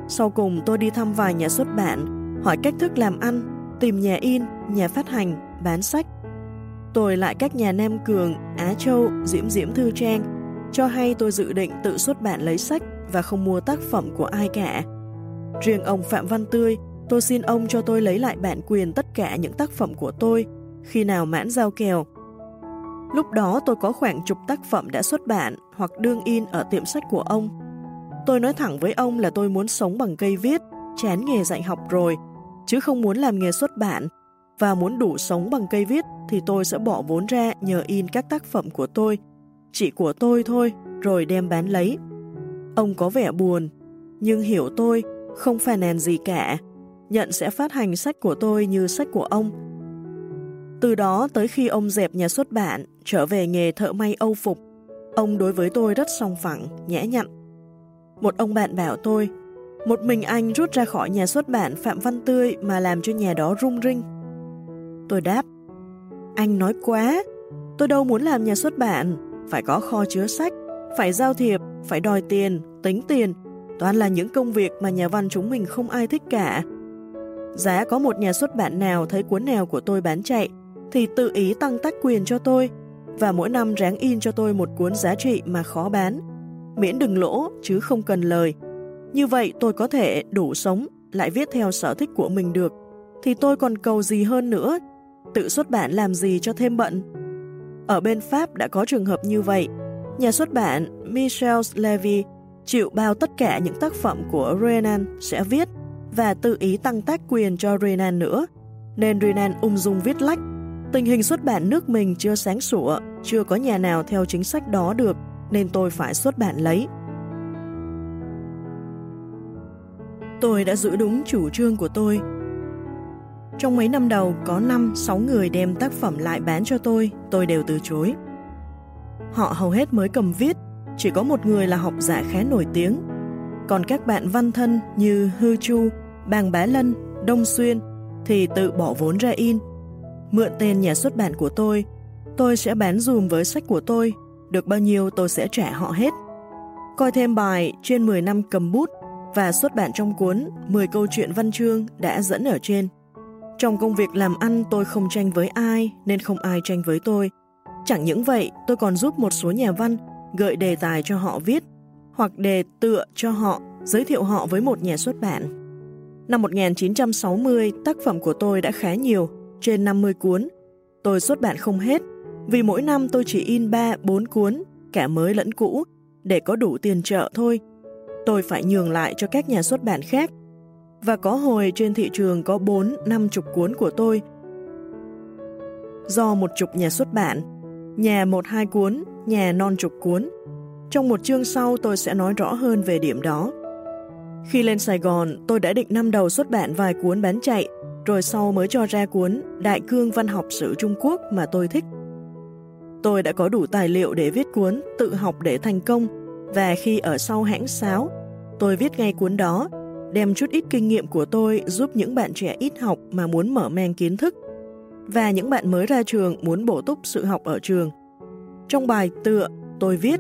Sau cùng tôi đi thăm vài nhà xuất bản, hỏi cách thức làm ăn, tìm nhà in, nhà phát hành, bán sách. Tôi lại các nhà Nam Cường, Á Châu, Diễm Diễm Thư Trang, cho hay tôi dự định tự xuất bản lấy sách và không mua tác phẩm của ai cả. Riêng ông Phạm Văn Tươi Tôi xin ông cho tôi lấy lại bản quyền tất cả những tác phẩm của tôi khi nào mãn giao kèo. Lúc đó tôi có khoảng chục tác phẩm đã xuất bản hoặc đương in ở tiệm sách của ông. Tôi nói thẳng với ông là tôi muốn sống bằng cây viết, chán nghề dạy học rồi, chứ không muốn làm nghề xuất bản, và muốn đủ sống bằng cây viết thì tôi sẽ bỏ vốn ra nhờ in các tác phẩm của tôi, chỉ của tôi thôi, rồi đem bán lấy. Ông có vẻ buồn, nhưng hiểu tôi, không phàn nàn gì cả, nhận sẽ phát hành sách của tôi như sách của ông. Từ đó tới khi ông dẹp nhà xuất bản, trở về nghề thợ may âu phục, ông đối với tôi rất song phẳng, nhẽ nhặn. Một ông bạn bảo tôi, một mình anh rút ra khỏi nhà xuất bản Phạm Văn Tươi mà làm cho nhà đó rung rinh. Tôi đáp, anh nói quá, tôi đâu muốn làm nhà xuất bản, phải có kho chứa sách, phải giao thiệp, phải đòi tiền, tính tiền, toàn là những công việc mà nhà văn chúng mình không ai thích cả. Giá có một nhà xuất bản nào thấy cuốn nào của tôi bán chạy, thì tự ý tăng tác quyền cho tôi, và mỗi năm ráng in cho tôi một cuốn giá trị mà khó bán, miễn đừng lỗ chứ không cần lời. Như vậy tôi có thể đủ sống, lại viết theo sở thích của mình được, thì tôi còn cầu gì hơn nữa, tự xuất bản làm gì cho thêm bận. Ở bên Pháp đã có trường hợp như vậy, nhà xuất bản Michel Levy chịu bao tất cả những tác phẩm của Renan sẽ viết và tự ý tăng tác quyền cho Renan nữa, nên Renan ung dung viết lách. Tình hình xuất bản nước mình chưa sáng sủa, chưa có nhà nào theo chính sách đó được, nên tôi phải xuất bản lấy. Tôi đã giữ đúng chủ trương của tôi. Trong mấy năm đầu có 5-6 người đem tác phẩm lại bán cho tôi, tôi đều từ chối. Họ hầu hết mới cầm viết, chỉ có một người là học giả khá nổi tiếng. Còn các bạn văn thân như Hư Chu, Bàng Bá Lân, Đông Xuyên thì tự bỏ vốn ra in. Mượn tên nhà xuất bản của tôi, tôi sẽ bán dùm với sách của tôi, được bao nhiêu tôi sẽ trả họ hết. Coi thêm bài trên 10 năm cầm bút và xuất bản trong cuốn 10 câu chuyện văn chương đã dẫn ở trên. Trong công việc làm ăn tôi không tranh với ai nên không ai tranh với tôi. Chẳng những vậy, tôi còn giúp một số nhà văn gợi đề tài cho họ viết hoặc đề tựa cho họ, giới thiệu họ với một nhà xuất bản. Năm 1960, tác phẩm của tôi đã khá nhiều, trên 50 cuốn. Tôi xuất bản không hết, vì mỗi năm tôi chỉ in 3-4 cuốn, cả mới lẫn cũ, để có đủ tiền trợ thôi. Tôi phải nhường lại cho các nhà xuất bản khác. Và có hồi trên thị trường có 4-50 cuốn của tôi. Do một chục nhà xuất bản, nhà một hai cuốn, nhà non chục cuốn. Trong một chương sau tôi sẽ nói rõ hơn về điểm đó. Khi lên Sài Gòn, tôi đã định năm đầu xuất bản vài cuốn bán chạy, rồi sau mới cho ra cuốn Đại cương văn học sử Trung Quốc mà tôi thích. Tôi đã có đủ tài liệu để viết cuốn Tự học để thành công, và khi ở sau hãng sáo, tôi viết ngay cuốn đó, đem chút ít kinh nghiệm của tôi giúp những bạn trẻ ít học mà muốn mở mang kiến thức, và những bạn mới ra trường muốn bổ túc sự học ở trường. Trong bài tựa, tôi viết,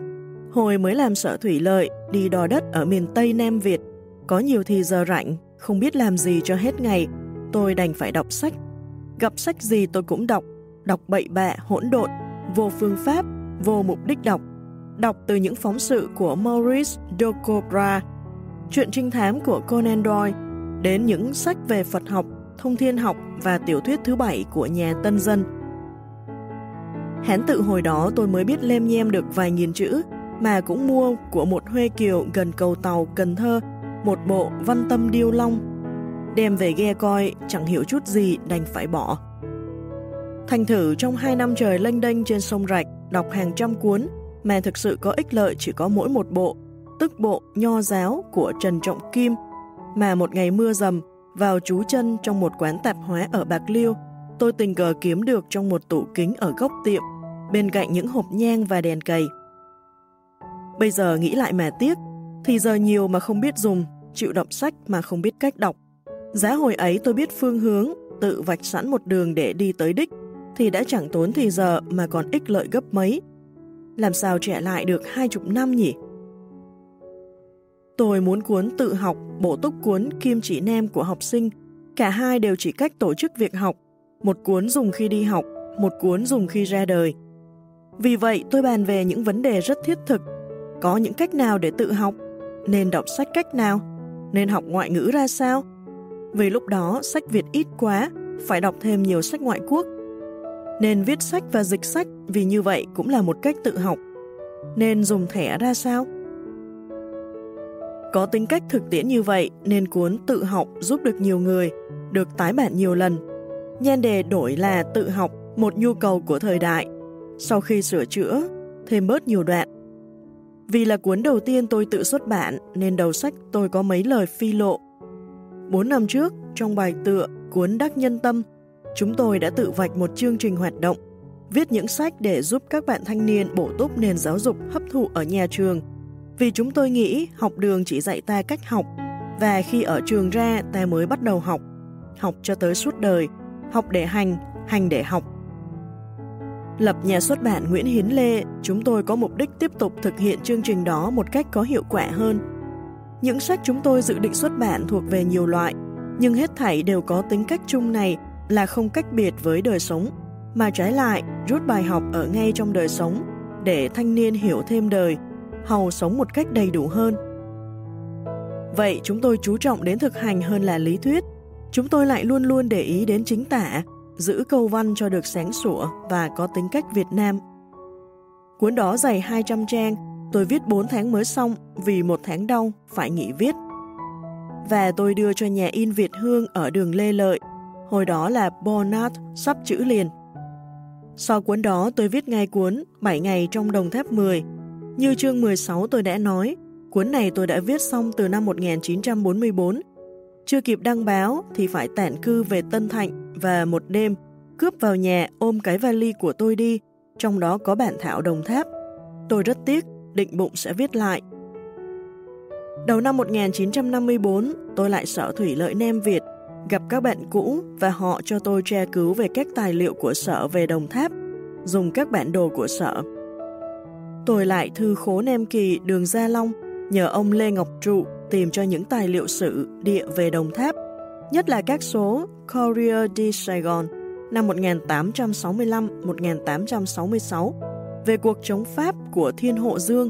hồi mới làm sở thủy lợi, đi đò đất ở miền Tây Nam Việt, có nhiều thì giờ rảnh, không biết làm gì cho hết ngày, tôi đành phải đọc sách. Gặp sách gì tôi cũng đọc, đọc bậy bạ, hỗn độn, vô phương pháp, vô mục đích đọc. Đọc từ những phóng sự của Maurice Docobra, chuyện trinh thám của Conan Doyle, đến những sách về Phật học, thông thiên học và tiểu thuyết thứ bảy của nhà tân dân. Hán tự hồi đó tôi mới biết lem nhem được vài nghìn chữ, mà cũng mua của một Huê Kiều gần cầu tàu Cần Thơ một bộ văn tâm điêu long. Đem về ghe coi, chẳng hiểu chút gì đành phải bỏ. Thành thử trong hai năm trời lênh đênh trên sông Rạch, đọc hàng trăm cuốn, mà thực sự có ích lợi chỉ có mỗi một bộ, tức bộ Nho Giáo của Trần Trọng Kim, mà một ngày mưa dầm, vào chú chân trong một quán tạp hóa ở Bạc Liêu, tôi tình cờ kiếm được trong một tủ kính ở góc tiệm, bên cạnh những hộp nhang và đèn cầy. Bây giờ nghĩ lại mà tiếc, thì giờ nhiều mà không biết dùng, chịu đọc sách mà không biết cách đọc. Giá hồi ấy tôi biết phương hướng, tự vạch sẵn một đường để đi tới đích, thì đã chẳng tốn thì giờ mà còn ích lợi gấp mấy. Làm sao trẻ lại được hai chục năm nhỉ? Tôi muốn cuốn tự học, bộ túc cuốn Kim Chỉ Nam của học sinh. Cả hai đều chỉ cách tổ chức việc học. Một cuốn dùng khi đi học, một cuốn dùng khi ra đời. Vì vậy tôi bàn về những vấn đề rất thiết thực. Có những cách nào để tự học? Nên đọc sách cách nào? Nên học ngoại ngữ ra sao? Vì lúc đó sách Việt ít quá, phải đọc thêm nhiều sách ngoại quốc. Nên viết sách và dịch sách vì như vậy cũng là một cách tự học. Nên dùng thẻ ra sao? Có tính cách thực tiễn như vậy nên cuốn tự học giúp được nhiều người, được tái bản nhiều lần. Nhan đề đổi là tự học, một nhu cầu của thời đại. Sau khi sửa chữa, thêm bớt nhiều đoạn. Vì là cuốn đầu tiên tôi tự xuất bản nên đầu sách tôi có mấy lời phi lộ. Bốn năm trước, trong bài tựa cuốn Đắc Nhân Tâm, chúng tôi đã tự vạch một chương trình hoạt động, viết những sách để giúp các bạn thanh niên bổ túc nền giáo dục hấp thụ ở nhà trường – vì chúng tôi nghĩ học đường chỉ dạy ta cách học, và khi ở trường ra ta mới bắt đầu học. Học cho tới suốt đời, học để hành, hành để học. Lập nhà xuất bản Nguyễn Hiến Lê, chúng tôi có mục đích tiếp tục thực hiện chương trình đó một cách có hiệu quả hơn. Những sách chúng tôi dự định xuất bản thuộc về nhiều loại, nhưng hết thảy đều có tính cách chung này là không cách biệt với đời sống, mà trái lại rút bài học ở ngay trong đời sống để thanh niên hiểu thêm đời, hầu sống một cách đầy đủ hơn. Vậy chúng tôi chú trọng đến thực hành hơn là lý thuyết. Chúng tôi lại luôn luôn để ý đến chính tả, giữ câu văn cho được sáng sủa và có tính cách Việt Nam. Cuốn đó dày 200 trang, tôi viết 4 tháng mới xong vì một tháng đau phải nghỉ viết. Và tôi đưa cho nhà in Việt Hương ở đường Lê Lợi, hồi đó là Bonat sắp chữ liền. Sau cuốn đó tôi viết ngay cuốn 7 ngày trong đồng tháp 10 như chương 16 tôi đã nói, cuốn này tôi đã viết xong từ năm 1944. Chưa kịp đăng báo thì phải tản cư về Tân Thạnh và một đêm cướp vào nhà ôm cái vali của tôi đi, trong đó có bản thảo đồng tháp. Tôi rất tiếc, định bụng sẽ viết lại. Đầu năm 1954, tôi lại sở thủy lợi Nam Việt, gặp các bạn cũ và họ cho tôi tra cứu về các tài liệu của sở về đồng tháp, dùng các bản đồ của sở. Tôi lại thư khố Nam Kỳ đường Gia Long, nhờ ông Lê Ngọc Trụ tìm cho những tài liệu sự địa về Đồng Tháp, nhất là các số Courier de Saigon năm 1865-1866 về cuộc chống Pháp của Thiên Hộ Dương.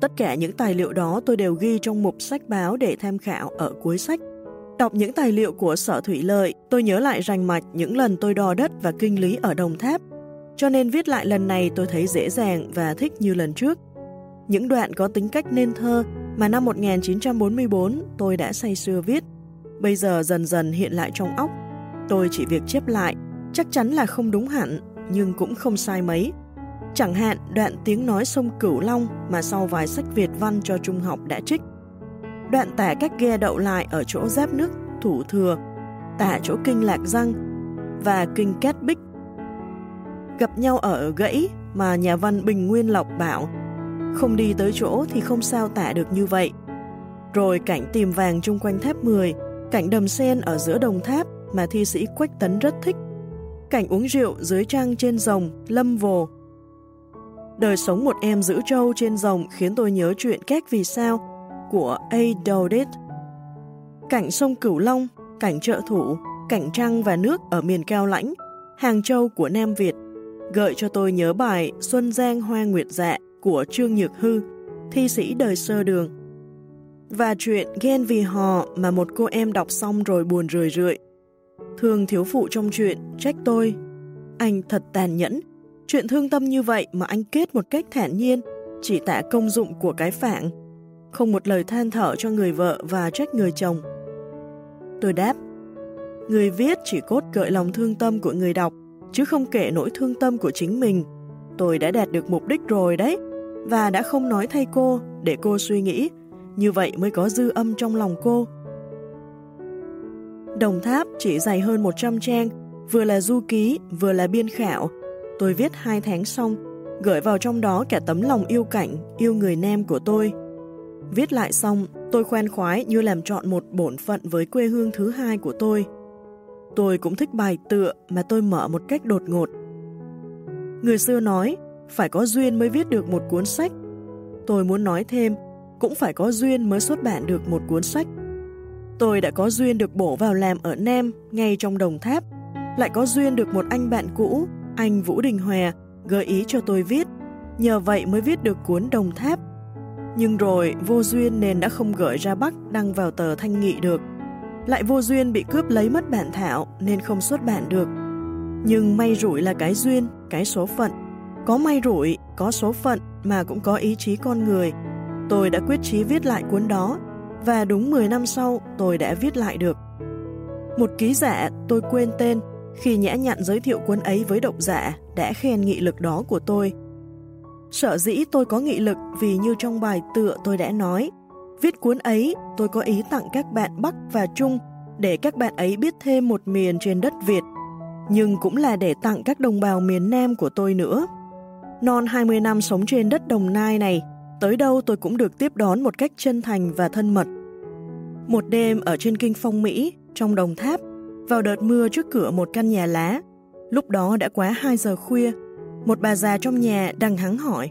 Tất cả những tài liệu đó tôi đều ghi trong mục sách báo để tham khảo ở cuối sách. Đọc những tài liệu của Sở Thủy Lợi, tôi nhớ lại rành mạch những lần tôi đo đất và kinh lý ở Đồng Tháp cho nên viết lại lần này tôi thấy dễ dàng và thích như lần trước. Những đoạn có tính cách nên thơ mà năm 1944 tôi đã say sưa viết, bây giờ dần dần hiện lại trong óc. Tôi chỉ việc chép lại, chắc chắn là không đúng hẳn, nhưng cũng không sai mấy. Chẳng hạn đoạn tiếng nói sông Cửu Long mà sau vài sách Việt văn cho trung học đã trích. Đoạn tả cách ghe đậu lại ở chỗ giáp nước, thủ thừa, tả chỗ kinh lạc răng và kinh két bích gặp nhau ở gãy mà nhà văn Bình Nguyên Lộc bảo không đi tới chỗ thì không sao tả được như vậy. Rồi cảnh tìm vàng chung quanh tháp 10, cảnh đầm sen ở giữa đồng tháp mà thi sĩ Quách Tấn rất thích, cảnh uống rượu dưới trăng trên rồng, lâm vồ. Đời sống một em giữ trâu trên rồng khiến tôi nhớ chuyện két vì sao của A. Dodit. Cảnh sông Cửu Long, cảnh trợ thủ, cảnh trăng và nước ở miền cao lãnh, Hàng Châu của Nam Việt gợi cho tôi nhớ bài Xuân Giang Hoa Nguyệt Dạ của Trương Nhược Hư, thi sĩ đời sơ đường. Và chuyện ghen vì họ mà một cô em đọc xong rồi buồn rười rượi. Thường thiếu phụ trong chuyện trách tôi. Anh thật tàn nhẫn, chuyện thương tâm như vậy mà anh kết một cách thản nhiên, chỉ tả công dụng của cái phản. Không một lời than thở cho người vợ và trách người chồng. Tôi đáp, người viết chỉ cốt gợi lòng thương tâm của người đọc, chứ không kể nỗi thương tâm của chính mình. Tôi đã đạt được mục đích rồi đấy, và đã không nói thay cô để cô suy nghĩ, như vậy mới có dư âm trong lòng cô. Đồng Tháp chỉ dày hơn 100 trang, vừa là du ký, vừa là biên khảo. Tôi viết hai tháng xong, gửi vào trong đó cả tấm lòng yêu cảnh, yêu người nam của tôi. Viết lại xong, tôi khoan khoái như làm chọn một bổn phận với quê hương thứ hai của tôi. Tôi cũng thích bài tựa mà tôi mở một cách đột ngột. Người xưa nói, phải có duyên mới viết được một cuốn sách. Tôi muốn nói thêm, cũng phải có duyên mới xuất bản được một cuốn sách. Tôi đã có duyên được bổ vào làm ở Nam, ngay trong đồng tháp. Lại có duyên được một anh bạn cũ, anh Vũ Đình Hòa, gợi ý cho tôi viết. Nhờ vậy mới viết được cuốn đồng tháp. Nhưng rồi vô duyên nên đã không gửi ra Bắc đăng vào tờ Thanh Nghị được lại vô duyên bị cướp lấy mất bản thảo nên không xuất bản được. Nhưng may rủi là cái duyên, cái số phận. Có may rủi, có số phận mà cũng có ý chí con người. Tôi đã quyết chí viết lại cuốn đó và đúng 10 năm sau tôi đã viết lại được. Một ký giả, tôi quên tên, khi nhã nhặn giới thiệu cuốn ấy với độc giả đã khen nghị lực đó của tôi. Sợ dĩ tôi có nghị lực vì như trong bài tựa tôi đã nói, viết cuốn ấy tôi có ý tặng các bạn Bắc và Trung để các bạn ấy biết thêm một miền trên đất Việt, nhưng cũng là để tặng các đồng bào miền Nam của tôi nữa. Non 20 năm sống trên đất Đồng Nai này, tới đâu tôi cũng được tiếp đón một cách chân thành và thân mật. Một đêm ở trên kinh phong Mỹ, trong đồng tháp, vào đợt mưa trước cửa một căn nhà lá. Lúc đó đã quá 2 giờ khuya, một bà già trong nhà đang hắng hỏi.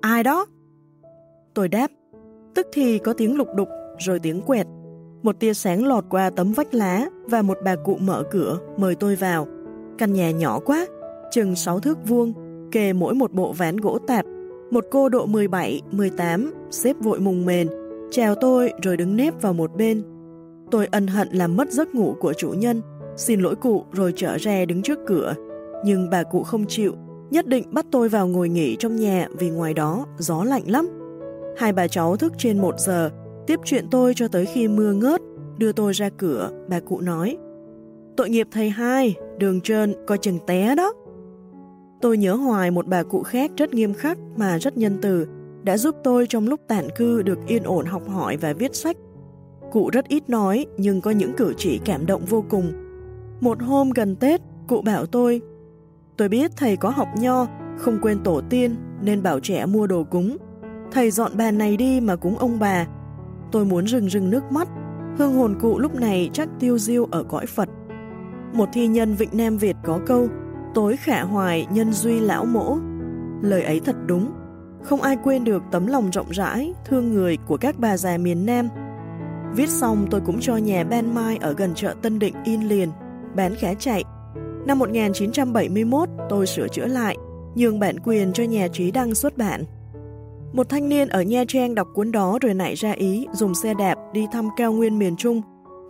Ai đó? Tôi đáp. Tức thì có tiếng lục đục, rồi tiếng quẹt. Một tia sáng lọt qua tấm vách lá và một bà cụ mở cửa mời tôi vào. Căn nhà nhỏ quá, chừng 6 thước vuông, kề mỗi một bộ ván gỗ tạp. Một cô độ 17, 18, xếp vội mùng mền, chào tôi rồi đứng nép vào một bên, Tôi ân hận làm mất giấc ngủ của chủ nhân, xin lỗi cụ rồi trở ra đứng trước cửa. Nhưng bà cụ không chịu, nhất định bắt tôi vào ngồi nghỉ trong nhà vì ngoài đó gió lạnh lắm. Hai bà cháu thức trên một giờ, tiếp chuyện tôi cho tới khi mưa ngớt, đưa tôi ra cửa, bà cụ nói. Tội nghiệp thầy hai, đường trơn, coi chừng té đó. Tôi nhớ hoài một bà cụ khác rất nghiêm khắc mà rất nhân từ, đã giúp tôi trong lúc tản cư được yên ổn học hỏi và viết sách Cụ rất ít nói nhưng có những cử chỉ cảm động vô cùng. Một hôm gần Tết, cụ bảo tôi, tôi biết thầy có học nho, không quên tổ tiên nên bảo trẻ mua đồ cúng. Thầy dọn bàn này đi mà cúng ông bà. Tôi muốn rừng rừng nước mắt, hương hồn cụ lúc này chắc tiêu diêu ở cõi Phật. Một thi nhân Vịnh Nam Việt có câu, tối khả hoài nhân duy lão mỗ. Lời ấy thật đúng, không ai quên được tấm lòng rộng rãi, thương người của các bà già miền Nam Viết xong tôi cũng cho nhà Ben Mai ở gần chợ Tân Định in liền, bán khá chạy. Năm 1971 tôi sửa chữa lại, nhường bản quyền cho nhà trí đăng xuất bản. Một thanh niên ở Nha Trang đọc cuốn đó rồi nảy ra ý dùng xe đạp đi thăm cao nguyên miền Trung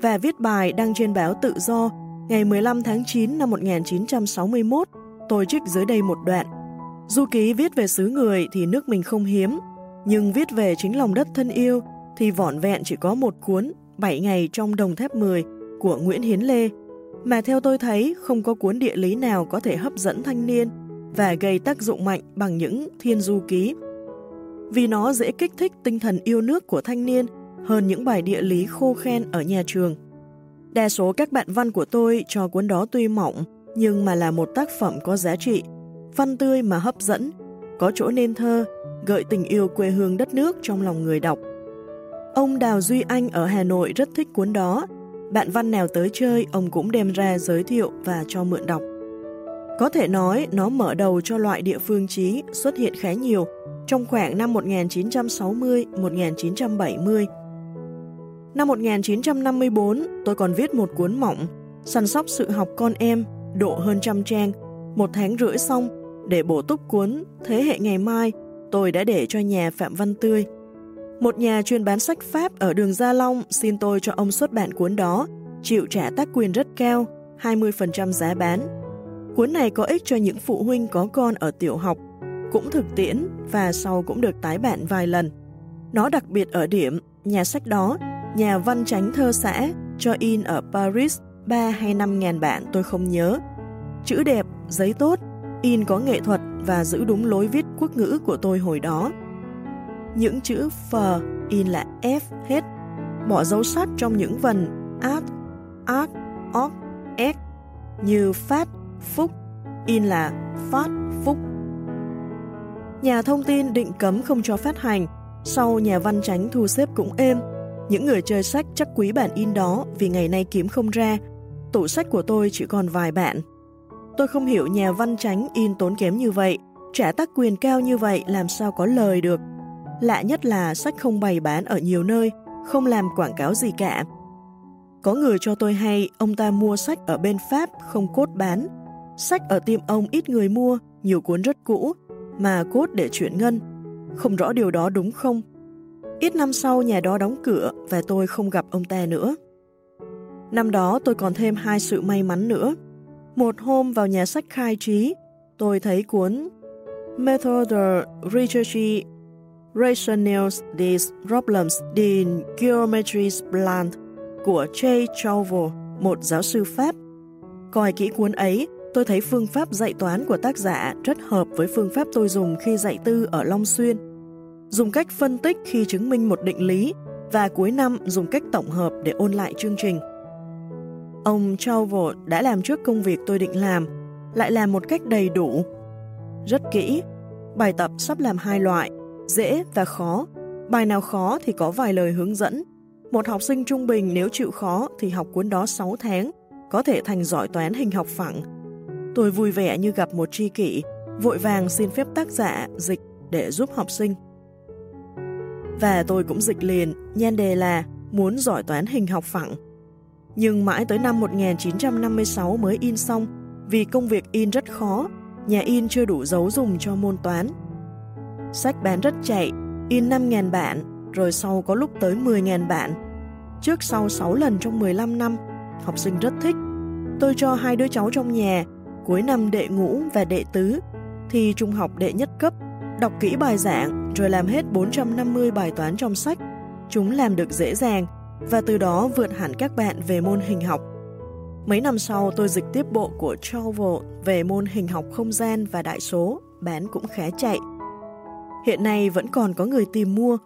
và viết bài đăng trên báo Tự Do ngày 15 tháng 9 năm 1961. Tôi trích dưới đây một đoạn. Du ký viết về xứ người thì nước mình không hiếm, nhưng viết về chính lòng đất thân yêu thì vỏn vẹn chỉ có một cuốn 7 ngày trong đồng thép 10 của Nguyễn Hiến Lê, mà theo tôi thấy không có cuốn địa lý nào có thể hấp dẫn thanh niên và gây tác dụng mạnh bằng những thiên du ký. Vì nó dễ kích thích tinh thần yêu nước của thanh niên hơn những bài địa lý khô khen ở nhà trường. Đa số các bạn văn của tôi cho cuốn đó tuy mỏng, nhưng mà là một tác phẩm có giá trị, văn tươi mà hấp dẫn, có chỗ nên thơ, gợi tình yêu quê hương đất nước trong lòng người đọc. Ông Đào Duy Anh ở Hà Nội rất thích cuốn đó. Bạn văn nào tới chơi, ông cũng đem ra giới thiệu và cho mượn đọc. Có thể nói nó mở đầu cho loại địa phương trí xuất hiện khá nhiều trong khoảng năm 1960-1970. Năm 1954, tôi còn viết một cuốn mỏng, săn sóc sự học con em, độ hơn trăm trang, một tháng rưỡi xong, để bổ túc cuốn Thế hệ ngày mai, tôi đã để cho nhà Phạm Văn Tươi. Một nhà chuyên bán sách Pháp ở đường Gia Long xin tôi cho ông xuất bản cuốn đó, chịu trả tác quyền rất cao, 20% giá bán. Cuốn này có ích cho những phụ huynh có con ở tiểu học, cũng thực tiễn và sau cũng được tái bản vài lần. Nó đặc biệt ở điểm, nhà sách đó, nhà văn tránh thơ xã, cho in ở Paris 3 hay 5 ngàn bản tôi không nhớ. Chữ đẹp, giấy tốt, in có nghệ thuật và giữ đúng lối viết quốc ngữ của tôi hồi đó. Những chữ phờ in là F hết, bỏ dấu sắc trong những vần art, art, óc, s như phát, phúc, in là phát, phúc. Nhà thông tin định cấm không cho phát hành, sau nhà văn tránh thu xếp cũng êm. Những người chơi sách chắc quý bản in đó vì ngày nay kiếm không ra. Tủ sách của tôi chỉ còn vài bản. Tôi không hiểu nhà văn tránh in tốn kém như vậy, trả tác quyền cao như vậy làm sao có lời được. Lạ nhất là sách không bày bán ở nhiều nơi, không làm quảng cáo gì cả. Có người cho tôi hay ông ta mua sách ở bên Pháp không cốt bán. Sách ở tiệm ông ít người mua, nhiều cuốn rất cũ, mà cốt để chuyển ngân. Không rõ điều đó đúng không? Ít năm sau nhà đó đóng cửa và tôi không gặp ông ta nữa. Năm đó tôi còn thêm hai sự may mắn nữa. Một hôm vào nhà sách khai trí, tôi thấy cuốn Method Research Rationales des Problems in Geometry's Blunt của J. Chauvel, một giáo sư Pháp. Coi kỹ cuốn ấy, tôi thấy phương pháp dạy toán của tác giả rất hợp với phương pháp tôi dùng khi dạy tư ở Long Xuyên. Dùng cách phân tích khi chứng minh một định lý và cuối năm dùng cách tổng hợp để ôn lại chương trình. Ông Chauvel đã làm trước công việc tôi định làm, lại làm một cách đầy đủ. Rất kỹ, bài tập sắp làm hai loại, dễ và khó. Bài nào khó thì có vài lời hướng dẫn. Một học sinh trung bình nếu chịu khó thì học cuốn đó 6 tháng, có thể thành giỏi toán hình học phẳng. Tôi vui vẻ như gặp một tri kỷ, vội vàng xin phép tác giả dịch để giúp học sinh. Và tôi cũng dịch liền, nhan đề là muốn giỏi toán hình học phẳng. Nhưng mãi tới năm 1956 mới in xong, vì công việc in rất khó, nhà in chưa đủ dấu dùng cho môn toán. Sách bán rất chạy, in 5.000 bản, rồi sau có lúc tới 10.000 bản. Trước sau 6 lần trong 15 năm, học sinh rất thích. Tôi cho hai đứa cháu trong nhà, cuối năm đệ ngũ và đệ tứ, thì trung học đệ nhất cấp, đọc kỹ bài giảng rồi làm hết 450 bài toán trong sách. Chúng làm được dễ dàng và từ đó vượt hẳn các bạn về môn hình học. Mấy năm sau tôi dịch tiếp bộ của Chauvel về môn hình học không gian và đại số, bán cũng khá chạy. Hiện nay vẫn còn có người tìm mua.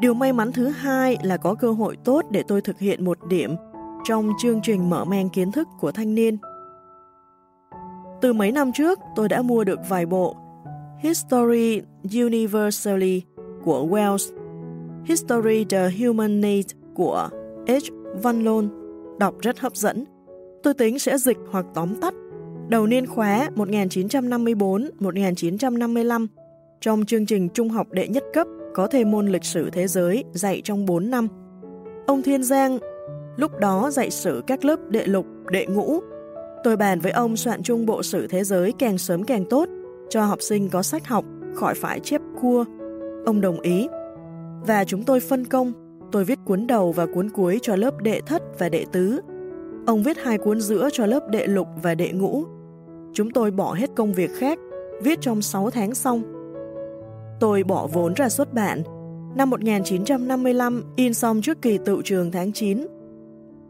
Điều may mắn thứ hai là có cơ hội tốt để tôi thực hiện một điểm trong chương trình mở mang kiến thức của thanh niên. Từ mấy năm trước, tôi đã mua được vài bộ History Universally của Wells, History the Human Need của H. Van Loon, đọc rất hấp dẫn. Tôi tính sẽ dịch hoặc tóm tắt. Đầu niên khóa 1954-1955 trong chương trình trung học đệ nhất cấp có thêm môn lịch sử thế giới dạy trong 4 năm. Ông Thiên Giang lúc đó dạy sử các lớp đệ lục, đệ ngũ. Tôi bàn với ông soạn chung bộ sử thế giới càng sớm càng tốt, cho học sinh có sách học, khỏi phải chép cua. Ông đồng ý. Và chúng tôi phân công, tôi viết cuốn đầu và cuốn cuối cho lớp đệ thất và đệ tứ. Ông viết hai cuốn giữa cho lớp đệ lục và đệ ngũ. Chúng tôi bỏ hết công việc khác, viết trong 6 tháng xong Tôi bỏ vốn ra xuất bản. Năm 1955 in xong trước kỳ tự trường tháng 9.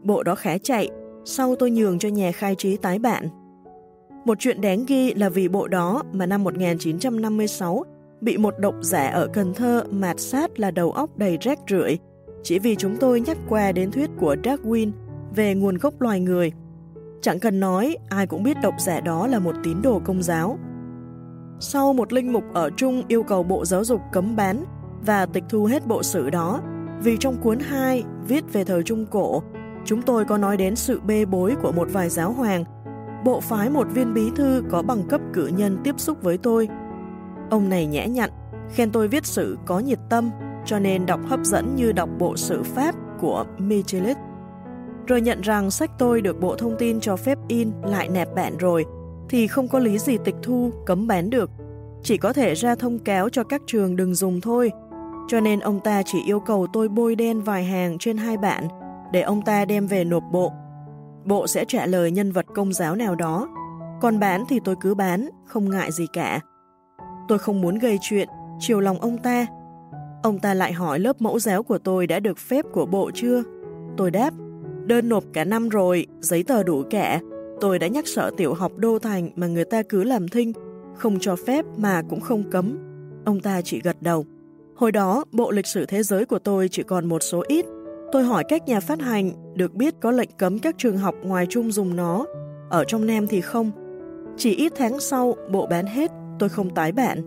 Bộ đó khá chạy, sau tôi nhường cho nhà khai trí tái bản. Một chuyện đáng ghi là vì bộ đó mà năm 1956 bị một độc giả ở Cần Thơ mạt sát là đầu óc đầy rác rưởi chỉ vì chúng tôi nhắc qua đến thuyết của Darwin về nguồn gốc loài người. Chẳng cần nói, ai cũng biết độc giả đó là một tín đồ công giáo. Sau một linh mục ở Trung yêu cầu Bộ Giáo dục cấm bán và tịch thu hết bộ sử đó, vì trong cuốn 2 viết về thời Trung Cổ, chúng tôi có nói đến sự bê bối của một vài giáo hoàng. Bộ phái một viên bí thư có bằng cấp cử nhân tiếp xúc với tôi. Ông này nhẽ nhặn, khen tôi viết sử có nhiệt tâm, cho nên đọc hấp dẫn như đọc bộ sử Pháp của Michelet. Rồi nhận rằng sách tôi được Bộ Thông tin cho phép in lại nẹp bản rồi, thì không có lý gì tịch thu, cấm bán được. Chỉ có thể ra thông cáo cho các trường đừng dùng thôi. Cho nên ông ta chỉ yêu cầu tôi bôi đen vài hàng trên hai bản để ông ta đem về nộp bộ. Bộ sẽ trả lời nhân vật công giáo nào đó. Còn bán thì tôi cứ bán, không ngại gì cả. Tôi không muốn gây chuyện, chiều lòng ông ta. Ông ta lại hỏi lớp mẫu giáo của tôi đã được phép của bộ chưa? Tôi đáp, đơn nộp cả năm rồi, giấy tờ đủ cả, Tôi đã nhắc sở tiểu học Đô Thành mà người ta cứ làm thinh, không cho phép mà cũng không cấm. Ông ta chỉ gật đầu. Hồi đó, bộ lịch sử thế giới của tôi chỉ còn một số ít. Tôi hỏi các nhà phát hành, được biết có lệnh cấm các trường học ngoài trung dùng nó. Ở trong Nam thì không. Chỉ ít tháng sau, bộ bán hết, tôi không tái bản.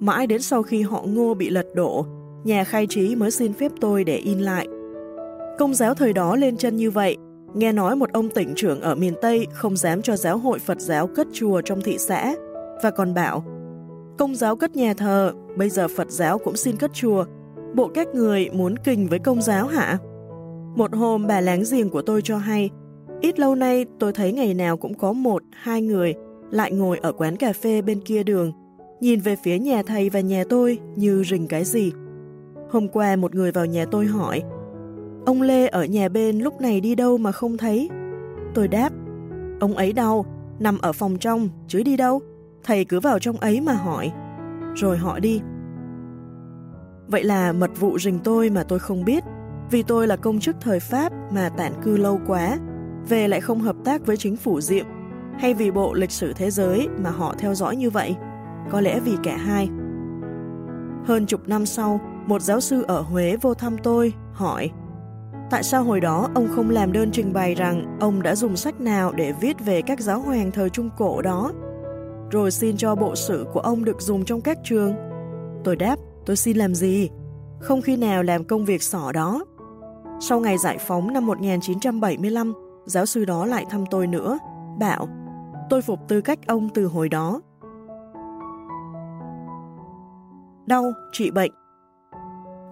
Mãi đến sau khi họ ngô bị lật đổ, nhà khai trí mới xin phép tôi để in lại. Công giáo thời đó lên chân như vậy, Nghe nói một ông tỉnh trưởng ở miền Tây không dám cho giáo hội Phật giáo cất chùa trong thị xã, và còn bảo, công giáo cất nhà thờ, bây giờ Phật giáo cũng xin cất chùa, bộ các người muốn kình với công giáo hả? Một hôm bà láng giềng của tôi cho hay, ít lâu nay tôi thấy ngày nào cũng có một, hai người lại ngồi ở quán cà phê bên kia đường, nhìn về phía nhà thầy và nhà tôi như rình cái gì. Hôm qua một người vào nhà tôi hỏi, ông Lê ở nhà bên lúc này đi đâu mà không thấy? Tôi đáp, ông ấy đâu, nằm ở phòng trong, chứ đi đâu? Thầy cứ vào trong ấy mà hỏi. Rồi họ đi. Vậy là mật vụ rình tôi mà tôi không biết, vì tôi là công chức thời Pháp mà tản cư lâu quá, về lại không hợp tác với chính phủ Diệm, hay vì bộ lịch sử thế giới mà họ theo dõi như vậy? Có lẽ vì cả hai. Hơn chục năm sau, một giáo sư ở Huế vô thăm tôi, hỏi Tại sao hồi đó ông không làm đơn trình bày rằng ông đã dùng sách nào để viết về các giáo hoàng thời Trung Cổ đó? Rồi xin cho bộ sử của ông được dùng trong các trường. Tôi đáp, tôi xin làm gì? Không khi nào làm công việc sỏ đó. Sau ngày giải phóng năm 1975, giáo sư đó lại thăm tôi nữa, bảo, tôi phục tư cách ông từ hồi đó. Đau, trị bệnh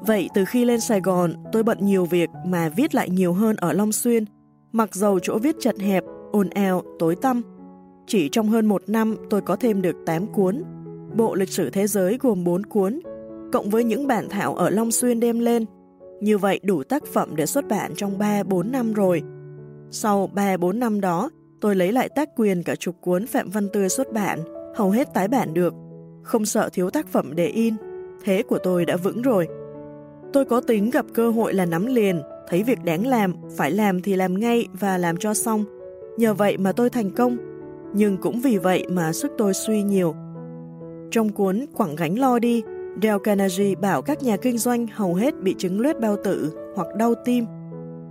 Vậy từ khi lên Sài Gòn, tôi bận nhiều việc mà viết lại nhiều hơn ở Long Xuyên, mặc dầu chỗ viết chật hẹp, ồn ào, tối tăm. Chỉ trong hơn một năm tôi có thêm được 8 cuốn. Bộ lịch sử thế giới gồm 4 cuốn, cộng với những bản thảo ở Long Xuyên đem lên. Như vậy đủ tác phẩm để xuất bản trong 3-4 năm rồi. Sau 3-4 năm đó, tôi lấy lại tác quyền cả chục cuốn Phạm Văn Tươi xuất bản, hầu hết tái bản được. Không sợ thiếu tác phẩm để in, thế của tôi đã vững rồi. Tôi có tính gặp cơ hội là nắm liền, thấy việc đáng làm, phải làm thì làm ngay và làm cho xong. Nhờ vậy mà tôi thành công, nhưng cũng vì vậy mà sức tôi suy nhiều. Trong cuốn Quảng gánh lo đi, Dale Carnegie bảo các nhà kinh doanh hầu hết bị chứng loét bao tử hoặc đau tim.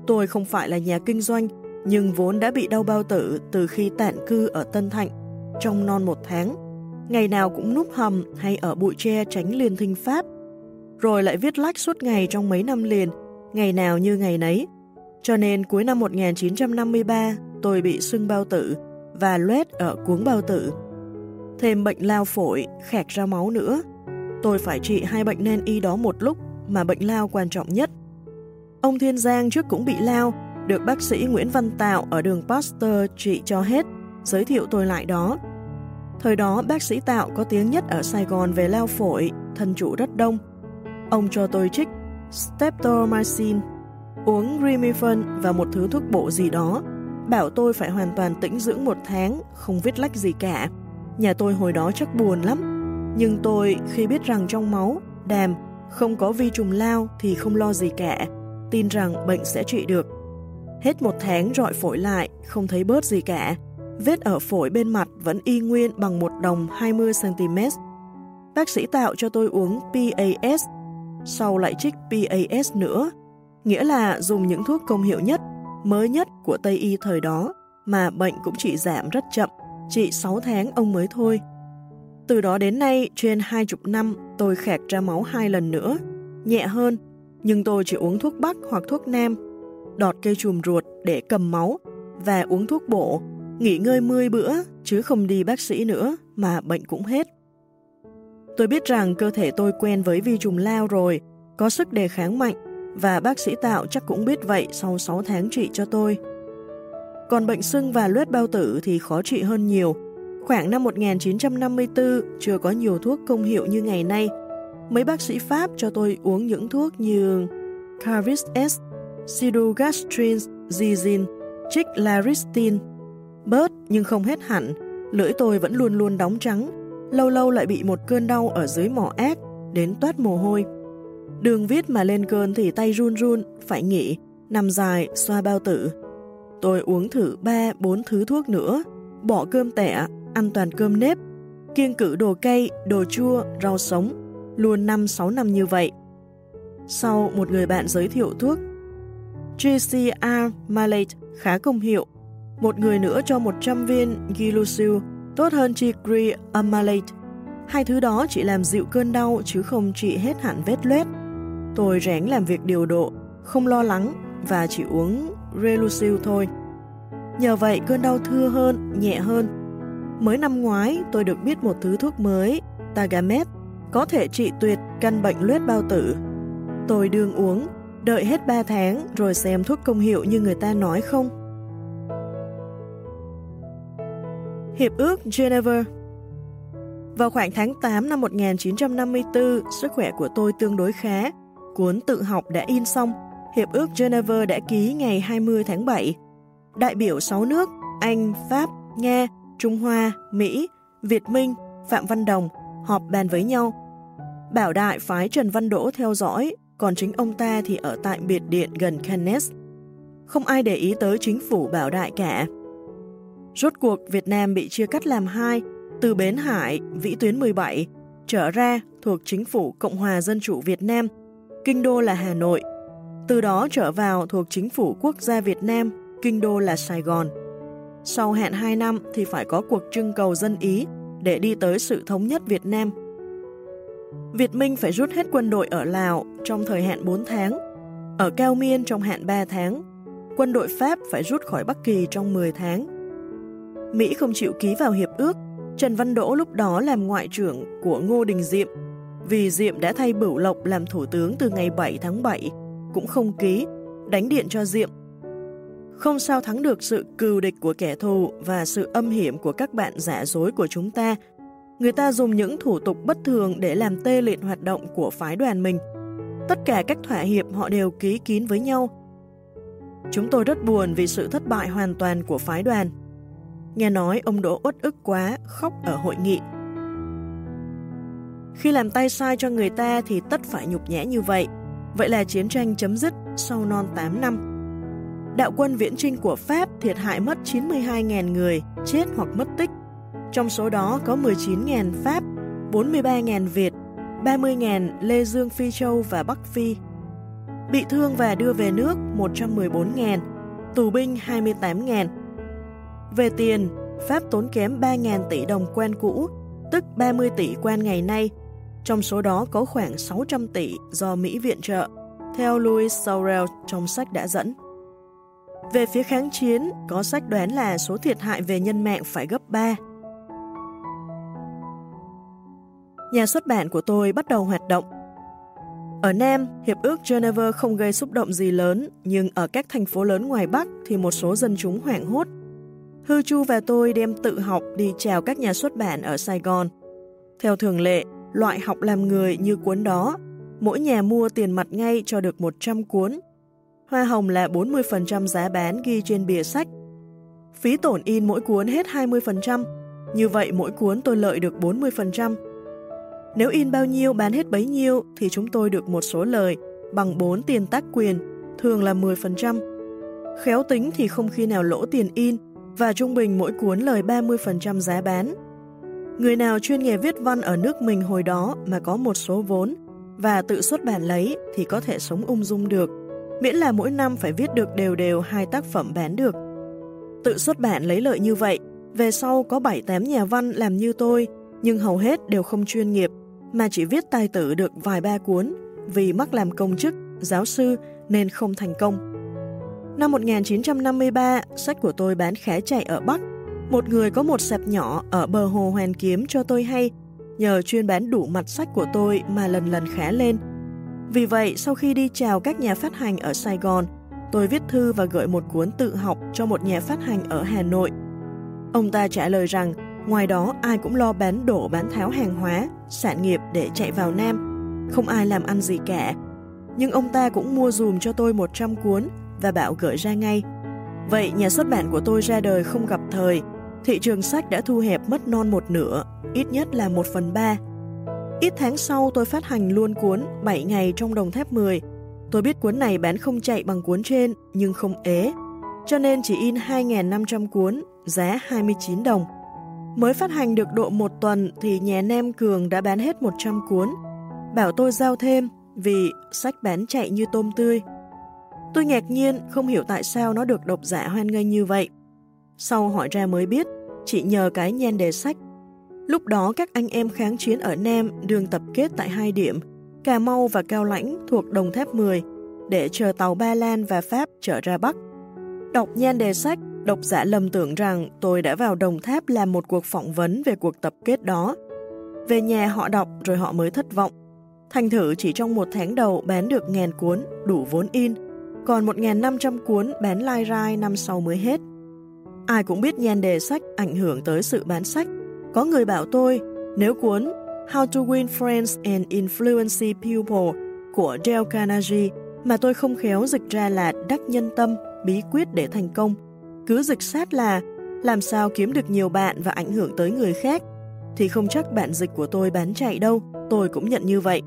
Tôi không phải là nhà kinh doanh, nhưng vốn đã bị đau bao tử từ khi tản cư ở Tân Thạnh, trong non một tháng. Ngày nào cũng núp hầm hay ở bụi tre tránh liên thinh Pháp rồi lại viết lách suốt ngày trong mấy năm liền, ngày nào như ngày nấy. Cho nên cuối năm 1953, tôi bị sưng bao tử và loét ở cuống bao tử. Thêm bệnh lao phổi, khẹt ra máu nữa. Tôi phải trị hai bệnh nên y đó một lúc mà bệnh lao quan trọng nhất. Ông Thiên Giang trước cũng bị lao, được bác sĩ Nguyễn Văn Tạo ở đường Pasteur trị cho hết, giới thiệu tôi lại đó. Thời đó bác sĩ Tạo có tiếng nhất ở Sài Gòn về lao phổi, thân chủ rất đông. Ông cho tôi trích Streptomycin, uống Remifan và một thứ thuốc bổ gì đó, bảo tôi phải hoàn toàn tĩnh dưỡng một tháng, không viết lách gì cả. Nhà tôi hồi đó chắc buồn lắm, nhưng tôi khi biết rằng trong máu, đàm, không có vi trùng lao thì không lo gì cả, tin rằng bệnh sẽ trị được. Hết một tháng rọi phổi lại, không thấy bớt gì cả. Vết ở phổi bên mặt vẫn y nguyên bằng một đồng 20cm. Bác sĩ tạo cho tôi uống PAS sau lại trích PAS nữa, nghĩa là dùng những thuốc công hiệu nhất, mới nhất của Tây Y thời đó, mà bệnh cũng chỉ giảm rất chậm, chỉ 6 tháng ông mới thôi. Từ đó đến nay, trên 20 năm, tôi khẹt ra máu hai lần nữa, nhẹ hơn, nhưng tôi chỉ uống thuốc Bắc hoặc thuốc Nam, đọt cây chùm ruột để cầm máu và uống thuốc bổ, nghỉ ngơi 10 bữa chứ không đi bác sĩ nữa mà bệnh cũng hết. Tôi biết rằng cơ thể tôi quen với vi trùng lao rồi, có sức đề kháng mạnh, và bác sĩ tạo chắc cũng biết vậy sau 6 tháng trị cho tôi. Còn bệnh sưng và luet bao tử thì khó trị hơn nhiều. Khoảng năm 1954 chưa có nhiều thuốc công hiệu như ngày nay. Mấy bác sĩ Pháp cho tôi uống những thuốc như Caris S, Sidogastrin, Zizin, Chiclaristin. Bớt nhưng không hết hẳn, lưỡi tôi vẫn luôn luôn đóng trắng, lâu lâu lại bị một cơn đau ở dưới mỏ ác, đến toát mồ hôi. Đường viết mà lên cơn thì tay run run, phải nghỉ, nằm dài, xoa bao tử. Tôi uống thử 3-4 thứ thuốc nữa, bỏ cơm tẻ, ăn toàn cơm nếp, kiêng cự đồ cay, đồ chua, rau sống, luôn 5-6 năm như vậy. Sau một người bạn giới thiệu thuốc, GCR Malate khá công hiệu, một người nữa cho 100 viên Gilusil tốt hơn Chigri Amalate. Hai thứ đó chỉ làm dịu cơn đau chứ không trị hết hẳn vết loét. Tôi ráng làm việc điều độ, không lo lắng và chỉ uống Relusil thôi. Nhờ vậy cơn đau thưa hơn, nhẹ hơn. Mới năm ngoái tôi được biết một thứ thuốc mới, Tagamet, có thể trị tuyệt căn bệnh luyết bao tử. Tôi đương uống, đợi hết 3 tháng rồi xem thuốc công hiệu như người ta nói không. Hiệp ước Geneva Vào khoảng tháng 8 năm 1954, sức khỏe của tôi tương đối khá. Cuốn tự học đã in xong, Hiệp ước Geneva đã ký ngày 20 tháng 7. Đại biểu 6 nước Anh, Pháp, Nga, Trung Hoa, Mỹ, Việt Minh, Phạm Văn Đồng họp bàn với nhau. Bảo đại phái Trần Văn Đỗ theo dõi, còn chính ông ta thì ở tại biệt điện gần Cannes. Không ai để ý tới chính phủ bảo đại cả. Rốt cuộc Việt Nam bị chia cắt làm hai, từ Bến Hải, vĩ tuyến 17, trở ra thuộc chính phủ Cộng hòa Dân chủ Việt Nam, kinh đô là Hà Nội. Từ đó trở vào thuộc chính phủ quốc gia Việt Nam, kinh đô là Sài Gòn. Sau hẹn 2 năm thì phải có cuộc trưng cầu dân Ý để đi tới sự thống nhất Việt Nam. Việt Minh phải rút hết quân đội ở Lào trong thời hạn 4 tháng, ở Cao Miên trong hạn 3 tháng, quân đội Pháp phải rút khỏi Bắc Kỳ trong 10 tháng. Mỹ không chịu ký vào hiệp ước, Trần Văn Đỗ lúc đó làm ngoại trưởng của Ngô Đình Diệm, vì Diệm đã thay Bửu Lộc làm thủ tướng từ ngày 7 tháng 7, cũng không ký, đánh điện cho Diệm. Không sao thắng được sự cừu địch của kẻ thù và sự âm hiểm của các bạn giả dối của chúng ta. Người ta dùng những thủ tục bất thường để làm tê liệt hoạt động của phái đoàn mình. Tất cả các thỏa hiệp họ đều ký kín với nhau. Chúng tôi rất buồn vì sự thất bại hoàn toàn của phái đoàn. Nghe nói ông Đỗ uất ức quá, khóc ở hội nghị. Khi làm tay sai cho người ta thì tất phải nhục nhã như vậy. Vậy là chiến tranh chấm dứt sau non 8 năm. Đạo quân viễn trinh của Pháp thiệt hại mất 92.000 người, chết hoặc mất tích. Trong số đó có 19.000 Pháp, 43.000 Việt, 30.000 Lê Dương Phi Châu và Bắc Phi. Bị thương và đưa về nước 114.000, tù binh 28.000. Về tiền, Pháp tốn kém 3.000 tỷ đồng quen cũ, tức 30 tỷ quan ngày nay. Trong số đó có khoảng 600 tỷ do Mỹ viện trợ, theo Louis Sorel trong sách đã dẫn. Về phía kháng chiến, có sách đoán là số thiệt hại về nhân mạng phải gấp 3. Nhà xuất bản của tôi bắt đầu hoạt động. Ở Nam, Hiệp ước Geneva không gây xúc động gì lớn, nhưng ở các thành phố lớn ngoài Bắc thì một số dân chúng hoảng hốt. Hư Chu và tôi đem tự học đi chào các nhà xuất bản ở Sài Gòn. Theo thường lệ, loại học làm người như cuốn đó, mỗi nhà mua tiền mặt ngay cho được 100 cuốn, Hoa hồng là 40% giá bán ghi trên bìa sách. Phí tổn in mỗi cuốn hết 20%, như vậy mỗi cuốn tôi lợi được 40%. Nếu in bao nhiêu bán hết bấy nhiêu thì chúng tôi được một số lời bằng 4 tiền tác quyền, thường là 10%. Khéo tính thì không khi nào lỗ tiền in và trung bình mỗi cuốn lời 30% giá bán. Người nào chuyên nghề viết văn ở nước mình hồi đó mà có một số vốn và tự xuất bản lấy thì có thể sống ung dung được miễn là mỗi năm phải viết được đều đều hai tác phẩm bán được. Tự xuất bản lấy lợi như vậy, về sau có 7-8 nhà văn làm như tôi, nhưng hầu hết đều không chuyên nghiệp, mà chỉ viết tài tử được vài ba cuốn, vì mắc làm công chức, giáo sư nên không thành công. Năm 1953, sách của tôi bán khá chạy ở Bắc. Một người có một sạp nhỏ ở bờ hồ Hoàn Kiếm cho tôi hay, nhờ chuyên bán đủ mặt sách của tôi mà lần lần khá lên, vì vậy, sau khi đi chào các nhà phát hành ở Sài Gòn, tôi viết thư và gửi một cuốn tự học cho một nhà phát hành ở Hà Nội. Ông ta trả lời rằng, ngoài đó ai cũng lo bán đổ bán tháo hàng hóa, sản nghiệp để chạy vào Nam, không ai làm ăn gì cả. Nhưng ông ta cũng mua dùm cho tôi 100 cuốn và bảo gửi ra ngay. Vậy nhà xuất bản của tôi ra đời không gặp thời, thị trường sách đã thu hẹp mất non một nửa, ít nhất là một phần ba Ít tháng sau tôi phát hành luôn cuốn 7 ngày trong đồng thép 10. Tôi biết cuốn này bán không chạy bằng cuốn trên nhưng không ế, cho nên chỉ in 2.500 cuốn, giá 29 đồng. Mới phát hành được độ một tuần thì nhà Nem Cường đã bán hết 100 cuốn. Bảo tôi giao thêm vì sách bán chạy như tôm tươi. Tôi ngạc nhiên không hiểu tại sao nó được độc giả hoan nghênh như vậy. Sau hỏi ra mới biết, chỉ nhờ cái nhan đề sách Lúc đó các anh em kháng chiến ở Nam đường tập kết tại hai điểm, Cà Mau và Cao Lãnh thuộc Đồng Tháp 10, để chờ tàu Ba Lan và Pháp trở ra Bắc. Đọc nhan đề sách, độc giả lầm tưởng rằng tôi đã vào Đồng Tháp làm một cuộc phỏng vấn về cuộc tập kết đó. Về nhà họ đọc rồi họ mới thất vọng. Thành thử chỉ trong một tháng đầu bán được ngàn cuốn, đủ vốn in, còn 1.500 cuốn bán lai rai năm sau mới hết. Ai cũng biết nhan đề sách ảnh hưởng tới sự bán sách, có người bảo tôi, nếu cuốn How to Win Friends and Influence People của Dale Carnegie mà tôi không khéo dịch ra là đắc nhân tâm, bí quyết để thành công. Cứ dịch sát là làm sao kiếm được nhiều bạn và ảnh hưởng tới người khác, thì không chắc bạn dịch của tôi bán chạy đâu, tôi cũng nhận như vậy.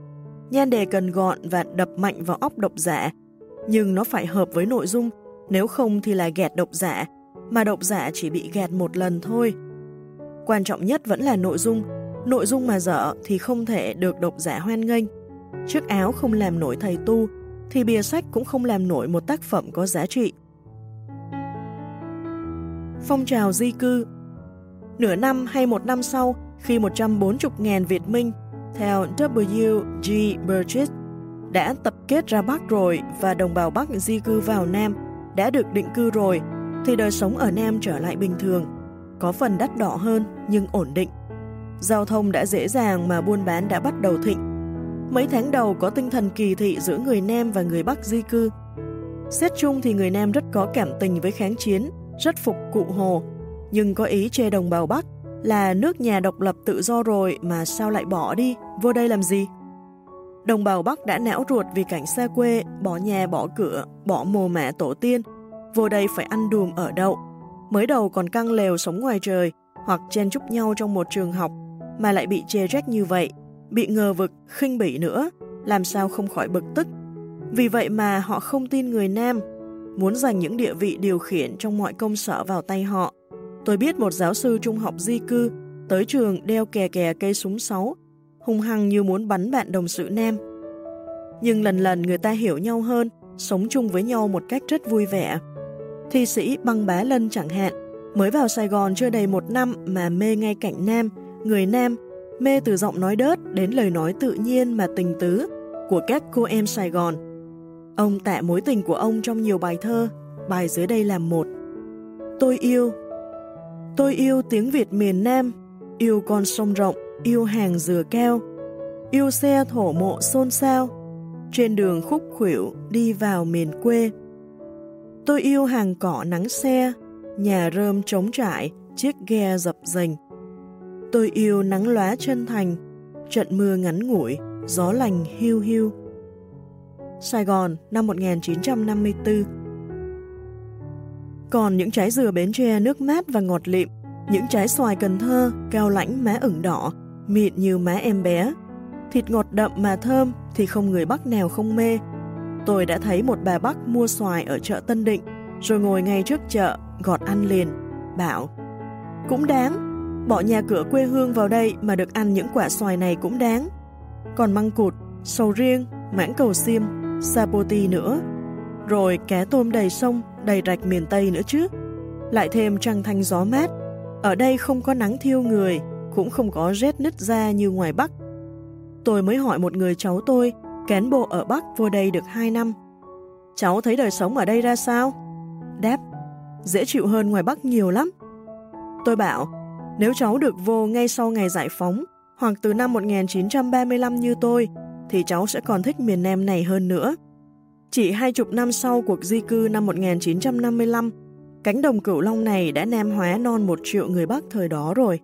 Nhan đề cần gọn và đập mạnh vào óc độc giả, nhưng nó phải hợp với nội dung, nếu không thì là gạt độc giả, mà độc giả chỉ bị gạt một lần thôi. Quan trọng nhất vẫn là nội dung, nội dung mà dở thì không thể được độc giả hoan nghênh. Chiếc áo không làm nổi thầy tu, thì bìa sách cũng không làm nổi một tác phẩm có giá trị. Phong trào di cư Nửa năm hay một năm sau, khi 140.000 Việt Minh, theo W.G. Burgess, đã tập kết ra Bắc rồi và đồng bào Bắc di cư vào Nam, đã được định cư rồi, thì đời sống ở Nam trở lại bình thường, có phần đắt đỏ hơn nhưng ổn định. Giao thông đã dễ dàng mà buôn bán đã bắt đầu thịnh. Mấy tháng đầu có tinh thần kỳ thị giữa người Nam và người Bắc di cư. Xét chung thì người Nam rất có cảm tình với kháng chiến, rất phục cụ Hồ, nhưng có ý chê đồng bào Bắc là nước nhà độc lập tự do rồi mà sao lại bỏ đi, vô đây làm gì? Đồng bào Bắc đã não ruột vì cảnh xa quê, bỏ nhà bỏ cửa, bỏ mồ mẹ tổ tiên, vô đây phải ăn đùm ở đậu. Mới đầu còn căng lều sống ngoài trời, hoặc chen chúc nhau trong một trường học, mà lại bị chê trách như vậy, bị ngờ vực, khinh bỉ nữa, làm sao không khỏi bực tức. Vì vậy mà họ không tin người Nam, muốn giành những địa vị điều khiển trong mọi công sở vào tay họ. Tôi biết một giáo sư trung học di cư tới trường đeo kè kè cây súng sáu, hung hăng như muốn bắn bạn đồng sự nam. Nhưng lần lần người ta hiểu nhau hơn, sống chung với nhau một cách rất vui vẻ. Thi sĩ Băng Bá Lân chẳng hạn, mới vào Sài Gòn chưa đầy một năm mà mê ngay cảnh nam, người nam, mê từ giọng nói đớt đến lời nói tự nhiên mà tình tứ của các cô em Sài Gòn. Ông tạ mối tình của ông trong nhiều bài thơ, bài dưới đây là một. Tôi yêu Tôi yêu tiếng Việt miền Nam, yêu con sông rộng, yêu hàng dừa keo yêu xe thổ mộ xôn xao, trên đường khúc khuỷu đi vào miền quê. Tôi yêu hàng cỏ nắng xe, nhà rơm trống trải, chiếc ghe dập dềnh. Tôi yêu nắng lóa chân thành, trận mưa ngắn ngủi, gió lành hiu hiu. Sài Gòn năm 1954 còn những trái dừa Bến Tre nước mát và ngọt lịm, những trái xoài Cần Thơ cao lãnh má ửng đỏ, mịn như má em bé. Thịt ngọt đậm mà thơm thì không người Bắc nào không mê. Tôi đã thấy một bà Bắc mua xoài ở chợ Tân Định, rồi ngồi ngay trước chợ, gọt ăn liền, bảo Cũng đáng, bỏ nhà cửa quê hương vào đây mà được ăn những quả xoài này cũng đáng. Còn măng cụt, sầu riêng, mãng cầu xiêm, sapoti nữa, rồi cá tôm đầy sông, đầy rạch miền Tây nữa chứ. Lại thêm trăng thanh gió mát, ở đây không có nắng thiêu người, cũng không có rét nứt da như ngoài Bắc. Tôi mới hỏi một người cháu tôi, cán bộ ở Bắc vô đây được 2 năm. Cháu thấy đời sống ở đây ra sao? Đáp, dễ chịu hơn ngoài Bắc nhiều lắm. Tôi bảo, nếu cháu được vô ngay sau ngày giải phóng, hoặc từ năm 1935 như tôi, thì cháu sẽ còn thích miền Nam này hơn nữa. Chỉ hai chục năm sau cuộc di cư năm 1955, cánh đồng cửu long này đã nam hóa non một triệu người Bắc thời đó rồi.